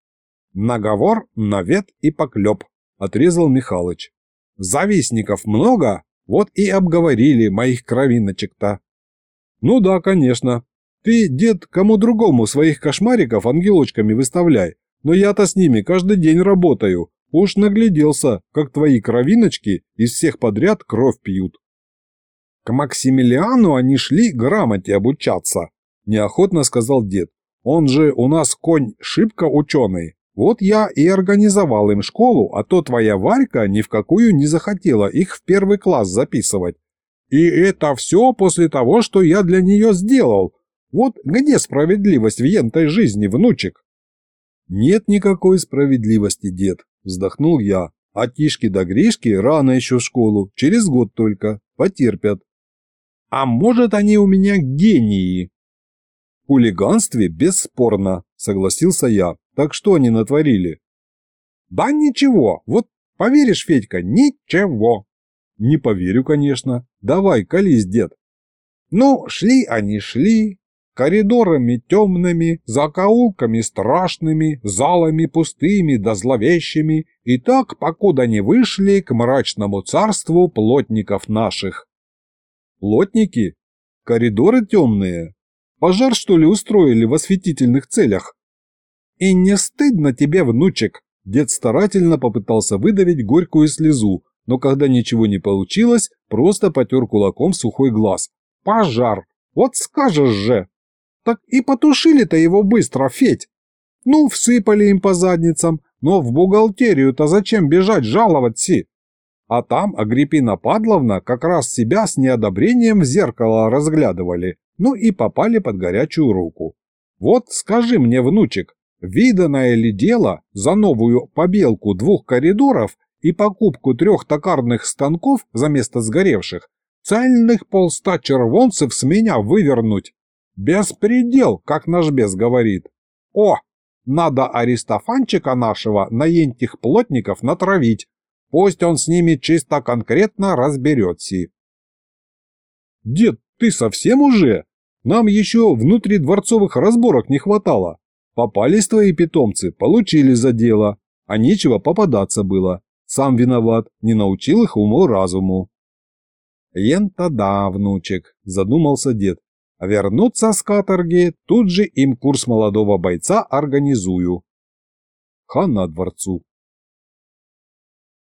«Наговор, навет и поклеп», – отрезал Михалыч. «Завистников много? Вот и обговорили моих кровиночек-то». «Ну да, конечно. Ты, дед, кому другому своих кошмариков ангелочками выставляй, но я-то с ними каждый день работаю, Уж нагляделся, как твои кровиночки из всех подряд кровь пьют. К Максимилиану они шли грамоте обучаться, неохотно сказал дед. Он же у нас конь шибко ученый. Вот я и организовал им школу, а то твоя Варька ни в какую не захотела их в первый класс записывать. И это все после того, что я для нее сделал. Вот где справедливость в ентой жизни, внучек? Нет никакой справедливости, дед, Вздохнул я. А Тишки да Гришки рано еще в школу, через год только, потерпят. А может они у меня гении? В хулиганстве бесспорно, согласился я. Так что они натворили? Да ничего, вот поверишь, Федька, ничего. Не поверю, конечно. Давай, колись, дед. Ну, шли они, шли, коридорами темными, закоулками страшными, залами пустыми да зловещими, и так, покуда не вышли к мрачному царству плотников наших. Плотники? Коридоры темные? Пожар, что ли, устроили в осветительных целях? И не стыдно тебе, внучек? Дед старательно попытался выдавить горькую слезу, но когда ничего не получилось, просто потер кулаком сухой глаз. Пожар! Вот скажешь же! Так и потушили-то его быстро, Федь. Ну, всыпали им по задницам, но в бухгалтерию-то зачем бежать жаловаться? А там Агриппина Падловна как раз себя с неодобрением в зеркало разглядывали, ну и попали под горячую руку. Вот скажи мне, внучек, виданное ли дело за новую побелку двух коридоров и покупку трех токарных станков за место сгоревших, цельных полста червонцев с меня вывернуть? Беспредел, как наш бес говорит. О, надо Аристофанчика нашего на ентих плотников натравить. Пусть он с ними чисто конкретно разберется. Дед, ты совсем уже? Нам еще внутридворцовых разборок не хватало. Попались твои питомцы, получили за дело. А нечего попадаться было. Сам виноват, не научил их уму-разуму. Ента да, внучек, задумался дед. Вернуться с каторги, тут же им курс молодого бойца организую. Хана дворцу.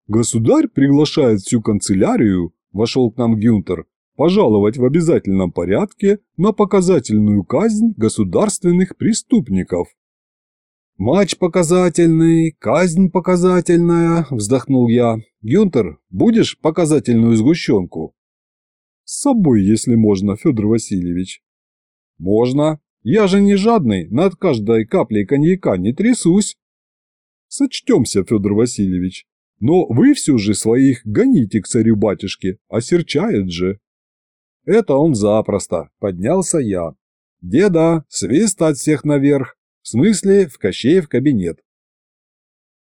Государь приглашает всю канцелярию, вошел к нам Гюнтер, пожаловать в обязательном порядке на показательную казнь государственных преступников. «Матч показательный, казнь показательная», – вздохнул я. «Гюнтер, будешь показательную сгущенку?» «С собой, если можно, Федор Васильевич». «Можно. Я же не жадный, над каждой каплей коньяка не трясусь». «Сочтемся, Федор Васильевич. Но вы все же своих гоните к царю-батюшке, осерчает же». «Это он запросто», – поднялся я. «Деда, свистать всех наверх, в смысле в Кощеев кабинет».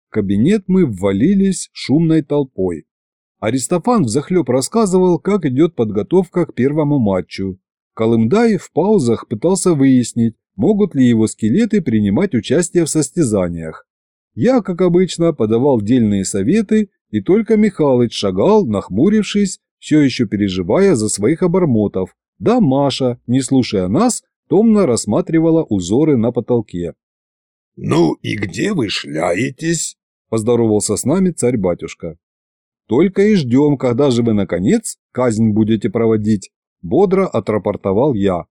В кабинет мы ввалились шумной толпой. Аристофан взахлеб рассказывал, как идет подготовка к первому матчу. Колымдай в паузах пытался выяснить, могут ли его скелеты принимать участие в состязаниях. Я, как обычно, подавал дельные советы, и только Михалыч шагал, нахмурившись, все еще переживая за своих обормотов. Да Маша, не слушая нас, томно рассматривала узоры на потолке. «Ну и где вы шляетесь?» – поздоровался с нами царь-батюшка. Только и ждем, когда же вы, наконец, казнь будете проводить. Бодро отрапортовал я.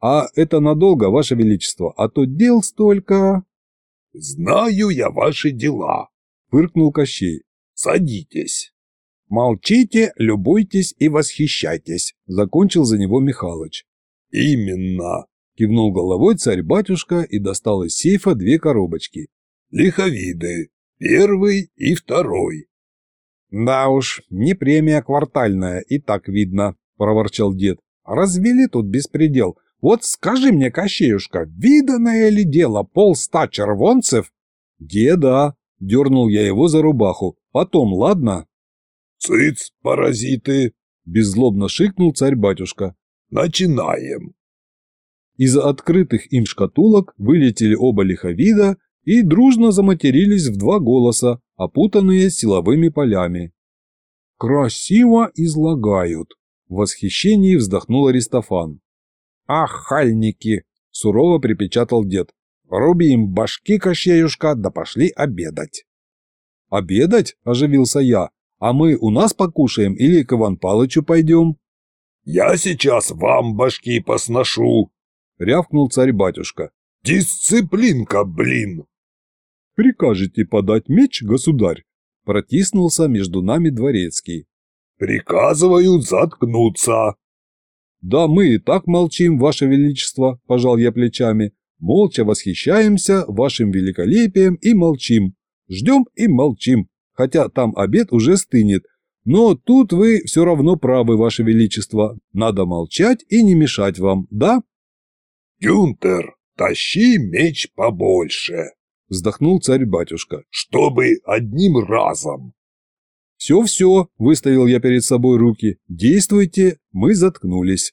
А это надолго, Ваше Величество, а то дел столько. Знаю я ваши дела, фыркнул Кощей. Садитесь. Молчите, любуйтесь и восхищайтесь, закончил за него Михалыч. Именно, кивнул головой царь-батюшка и достал из сейфа две коробочки. Лиховиды, первый и второй. Да уж, не премия квартальная, и так видно, проворчал дед. Развели тут беспредел. Вот скажи мне, Кощеюшка, виданное ли дело полста червонцев? Деда, дернул я его за рубаху. Потом, ладно? Цыц, паразиты, беззлобно шикнул царь-батюшка. Начинаем. Из открытых им шкатулок вылетели оба лиховида и дружно заматерились в два голоса, опутанные силовыми полями. «Красиво излагают!» – в восхищении вздохнул Аристофан. «Ах, хальники!» – сурово припечатал дед. «Руби им башки, Кощеюшка, да пошли обедать!» «Обедать?» – оживился я. «А мы у нас покушаем или к Иван Палычу пойдем?» «Я сейчас вам башки посношу!» – рявкнул царь-батюшка. «Дисциплинка, блин!» «Прикажете подать меч, государь?» – протиснулся между нами дворецкий. «Приказываю заткнуться!» «Да мы и так молчим, ваше величество», – пожал я плечами. «Молча восхищаемся вашим великолепием и молчим. Ждем и молчим, хотя там обед уже стынет. Но тут вы все равно правы, ваше величество. Надо молчать и не мешать вам, да?» «Гюнтер, тащи меч побольше», – вздохнул царь-батюшка, – «чтобы одним разом». «Все-все», – выставил я перед собой руки, – «действуйте». Мы заткнулись.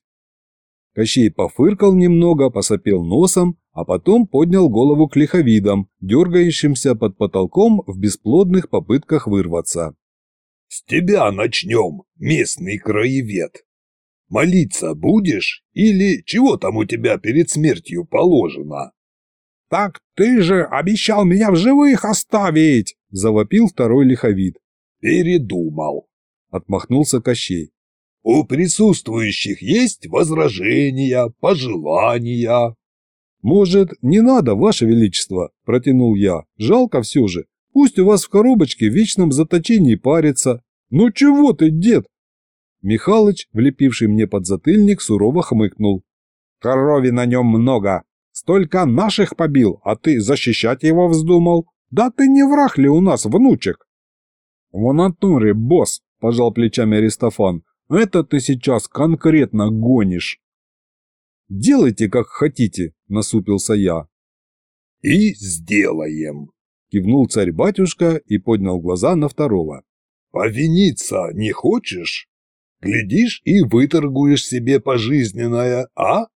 Кощей пофыркал немного, посопел носом, а потом поднял голову к лиховидам, дергающимся под потолком в бесплодных попытках вырваться. «С тебя начнем, местный краевед. Молиться будешь или чего там у тебя перед смертью положено?» «Так ты же обещал меня в живых оставить!» – завопил второй лиховид. «Передумал», – отмахнулся Кощей. «У присутствующих есть возражения, пожелания?» «Может, не надо, Ваше Величество?» – протянул я. «Жалко все же. Пусть у вас в коробочке в вечном заточении парится. Ну чего ты, дед?» Михалыч, влепивший мне под затыльник, сурово хмыкнул. «Крови на нем много. Столько наших побил, а ты защищать его вздумал? Да ты не враг ли у нас, внучек?» «В натуре, босс», – пожал плечами Аристофан, – «это ты сейчас конкретно гонишь». «Делайте, как хотите», – насупился я. «И сделаем», – кивнул царь-батюшка и поднял глаза на второго. «Повиниться не хочешь? Глядишь и выторгуешь себе пожизненное, а?»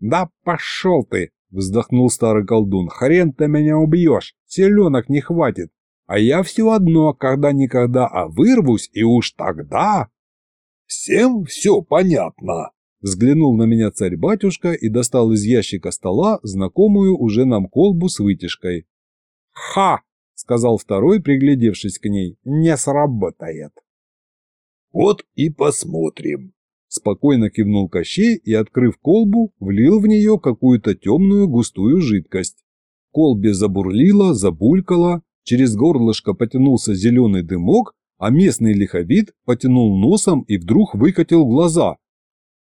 «Да пошел ты!» – вздохнул старый колдун. «Хрен ты меня убьешь, селенок не хватит. А я все одно, когда-никогда, а вырвусь, и уж тогда...» «Всем все понятно», – взглянул на меня царь-батюшка и достал из ящика стола знакомую уже нам колбу с вытяжкой. «Ха!» – сказал второй, приглядевшись к ней. «Не сработает». «Вот и посмотрим», – спокойно кивнул Кощей и, открыв колбу, влил в нее какую-то темную густую жидкость. Колбе забурлила, забулькала, Через горлышко потянулся зеленый дымок, а местный лиховид потянул носом и вдруг выкатил глаза.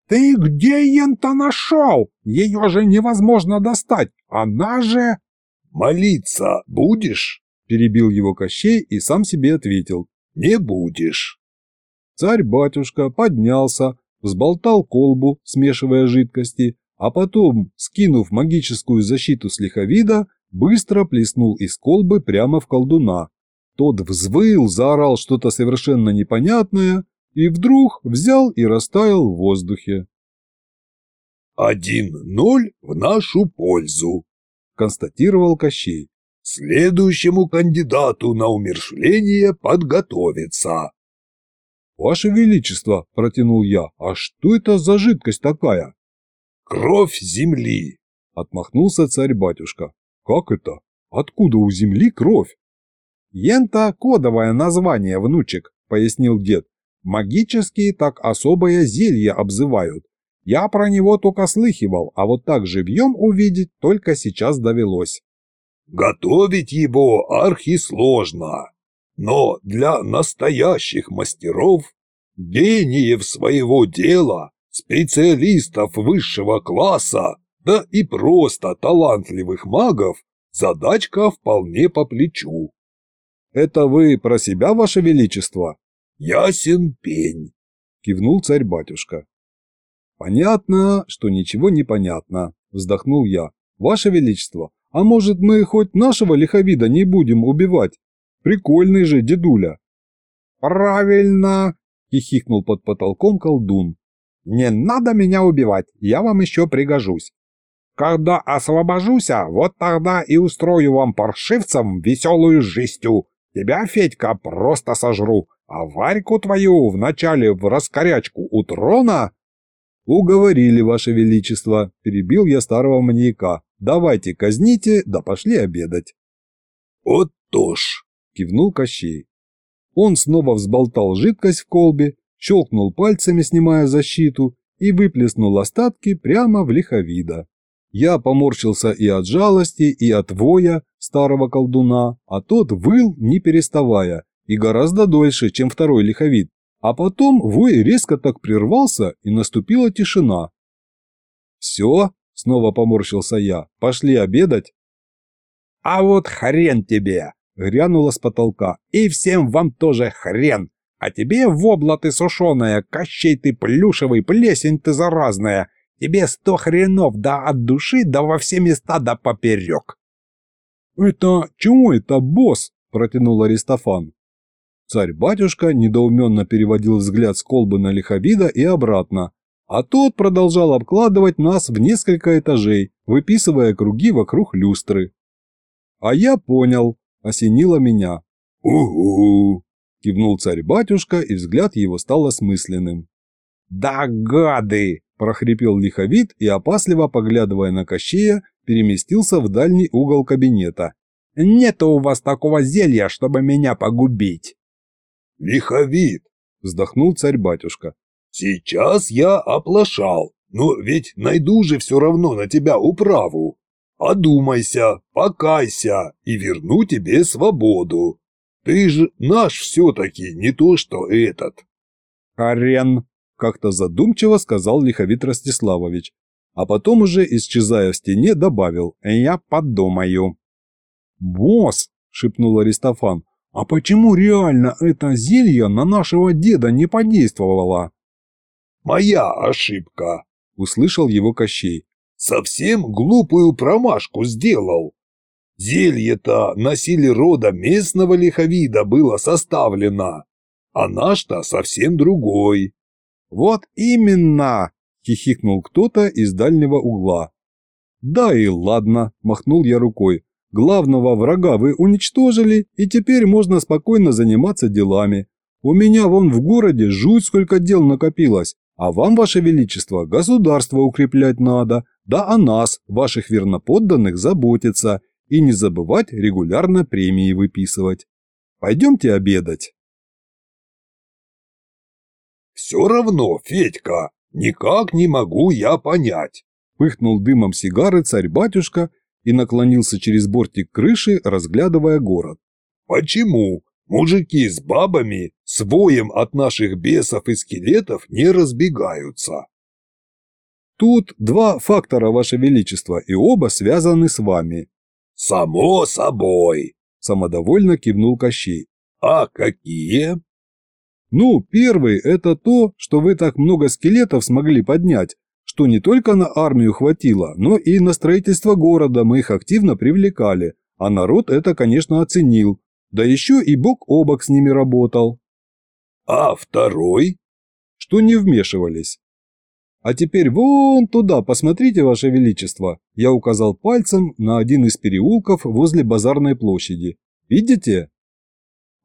«Ты где ента нашел? Ее же невозможно достать! Она же...» «Молиться будешь?» – перебил его Кощей и сам себе ответил. «Не будешь». Царь-батюшка поднялся, взболтал колбу, смешивая жидкости, а потом, скинув магическую защиту с лиховида, быстро плеснул из колбы прямо в колдуна. Тот взвыл, заорал что-то совершенно непонятное и вдруг взял и растаял в воздухе. «Один ноль в нашу пользу», – констатировал Кощей. «Следующему кандидату на умершление подготовиться». «Ваше Величество», – протянул я, – «а что это за жидкость такая?» «Кровь земли», – отмахнулся царь-батюшка. Как это? Откуда у Земли кровь? Ента – кодовое название, внучек, пояснил дед. «Магические так особое зелье обзывают. Я про него только слыхивал, а вот так живьем увидеть только сейчас довелось». «Готовить его архисложно, но для настоящих мастеров, гениев своего дела, специалистов высшего класса, да и просто талантливых магов, задачка вполне по плечу. «Это вы про себя, ваше величество?» «Ясен пень», – кивнул царь-батюшка. «Понятно, что ничего не понятно», – вздохнул я. «Ваше величество, а может мы хоть нашего лиховида не будем убивать? Прикольный же дедуля». «Правильно!» – хихикнул под потолком колдун. «Не надо меня убивать, я вам еще пригожусь. Когда освобожуся, вот тогда и устрою вам паршивцам веселую жизнью. Тебя, Федька, просто сожру, а Варьку твою вначале в раскорячку у трона...» «Уговорили, Ваше Величество», – перебил я старого маньяка. «Давайте казните, да пошли обедать». «Вот то ж», – кивнул Кощей. Он снова взболтал жидкость в колбе, щелкнул пальцами, снимая защиту, и выплеснул остатки прямо в лиховида. Я поморщился и от жалости, и от воя старого колдуна, а тот выл, не переставая, и гораздо дольше, чем второй лиховид. А потом вой резко так прервался, и наступила тишина. «Все?» – снова поморщился я. «Пошли обедать?» «А вот хрен тебе!» – грянуло с потолка. «И всем вам тоже хрен! А тебе, вобла ты сушеная, кощей ты плюшевый, плесень ты заразная, Тебе сто хренов, да от души, да во все места, да поперек. «Это чего это, босс?» – протянул Аристофан. Царь-батюшка недоуменно переводил взгляд с колбы на лиховида и обратно, а тот продолжал обкладывать нас в несколько этажей, выписывая круги вокруг люстры. «А я понял», – осенило меня. «Угу!» – кивнул царь-батюшка, и взгляд его стал осмысленным. «Да гады!» – прохрипел лиховид и, опасливо поглядывая на Кощея, переместился в дальний угол кабинета. «Нет у вас такого зелья, чтобы меня погубить!» «Лиховид!» – вздохнул царь-батюшка. «Сейчас я оплошал, но ведь найду же все равно на тебя управу. Одумайся, покайся и верну тебе свободу. Ты же наш все-таки, не то что этот». «Арен!» как-то задумчиво сказал Лиховит Ростиславович, а потом уже, исчезая в стене, добавил «Я подумаю». «Босс!» – шепнул Аристофан. «А почему реально это зелье на нашего деда не подействовало?» «Моя ошибка!» – услышал его Кощей. «Совсем глупую промашку сделал. Зелье-то на силе рода местного лиховида было составлено, а наш-то совсем другой. «Вот именно!» – хихикнул кто-то из дальнего угла. «Да и ладно», – махнул я рукой. «Главного врага вы уничтожили, и теперь можно спокойно заниматься делами. У меня вон в городе жуть сколько дел накопилось, а вам, ваше величество, государство укреплять надо, да о нас, ваших верноподданных, заботиться и не забывать регулярно премии выписывать. Пойдемте обедать». «Все равно, Федька, никак не могу я понять», – пыхнул дымом сигары царь-батюшка и наклонился через бортик крыши, разглядывая город. «Почему мужики с бабами с воем от наших бесов и скелетов не разбегаются?» «Тут два фактора, Ваше Величество, и оба связаны с вами». «Само собой», – самодовольно кивнул Кощей. «А какие?» Ну, первый – это то, что вы так много скелетов смогли поднять, что не только на армию хватило, но и на строительство города мы их активно привлекали, а народ это, конечно, оценил. Да еще и бок о бок с ними работал. А второй? Что не вмешивались. А теперь вон туда, посмотрите, Ваше Величество. Я указал пальцем на один из переулков возле базарной площади. Видите?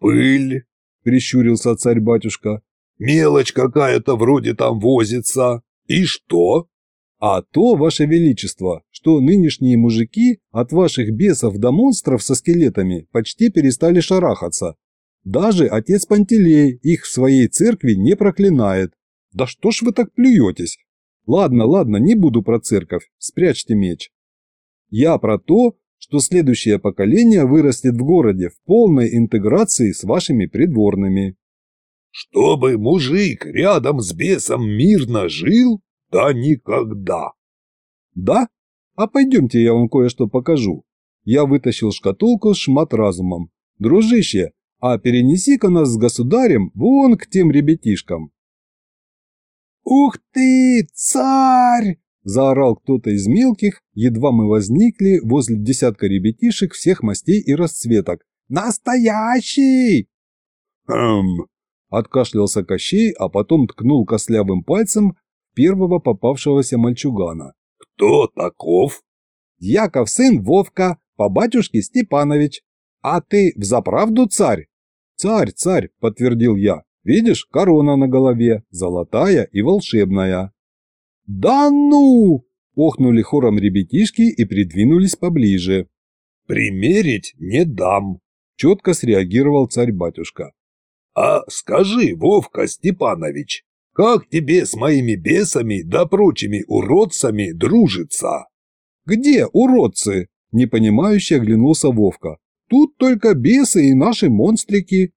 Пыль, – прищурился царь-батюшка. «Мелочь какая-то вроде там возится. И что?» «А то, ваше величество, что нынешние мужики от ваших бесов до монстров со скелетами почти перестали шарахаться. Даже отец Пантелей их в своей церкви не проклинает. Да что ж вы так плюетесь? Ладно, ладно, не буду про церковь, спрячьте меч. Я про то, что следующее поколение вырастет в городе в полной интеграции с вашими придворными. Чтобы мужик рядом с бесом мирно жил? Да никогда. Да? А пойдемте я вам кое-что покажу. Я вытащил шкатулку с шмат разумом. Дружище, а перенеси-ка нас с государем вон к тем ребятишкам. «Ух ты, царь!» – заорал кто-то из мелких, едва мы возникли возле десятка ребятишек всех мастей и расцветок. «Настоящий!» «Хм!» – откашлялся Кощей, а потом ткнул костлявым пальцем первого попавшегося мальчугана. «Кто таков?» «Яков сын Вовка, по батюшке Степанович. А ты взаправду царь?» «Царь, царь», – подтвердил я. «Видишь, корона на голове, золотая и волшебная». «Да ну!» – охнули хором ребятишки и придвинулись поближе. «Примерить не дам», – четко среагировал царь-батюшка. «А скажи, Вовка Степанович, как тебе с моими бесами да прочими уродцами дружится?» «Где уродцы?» – непонимающе оглянулся Вовка. «Тут только бесы и наши монстрики».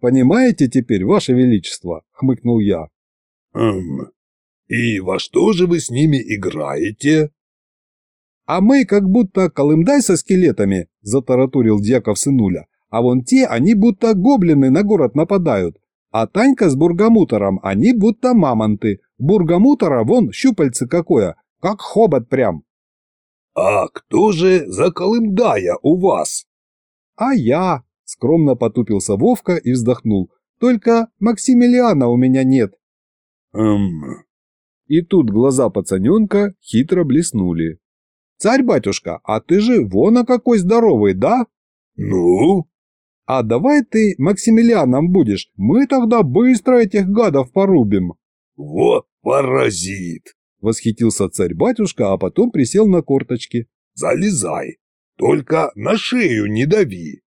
«Понимаете теперь, Ваше Величество?» – хмыкнул я. «Хм, и во что же вы с ними играете?» «А мы как будто колымдай со скелетами», – затараторил дьяков сынуля. «А вон те, они будто гоблины на город нападают. А Танька с бургомутором, они будто мамонты. Бургомутора вон щупальце какое, как хобот прям. А кто же за Колымдая у вас? А я, скромно потупился Вовка и вздохнул. Только Максимилиана у меня нет. Эм... И тут глаза пацаненка хитро блеснули. «Царь-батюшка, а ты же вон какой здоровый, да?» «Ну?» А давай ты Максимилианом будешь, мы тогда быстро этих гадов порубим. Вот паразит! Восхитился царь-батюшка, а потом присел на корточки. Залезай, только на шею не дави.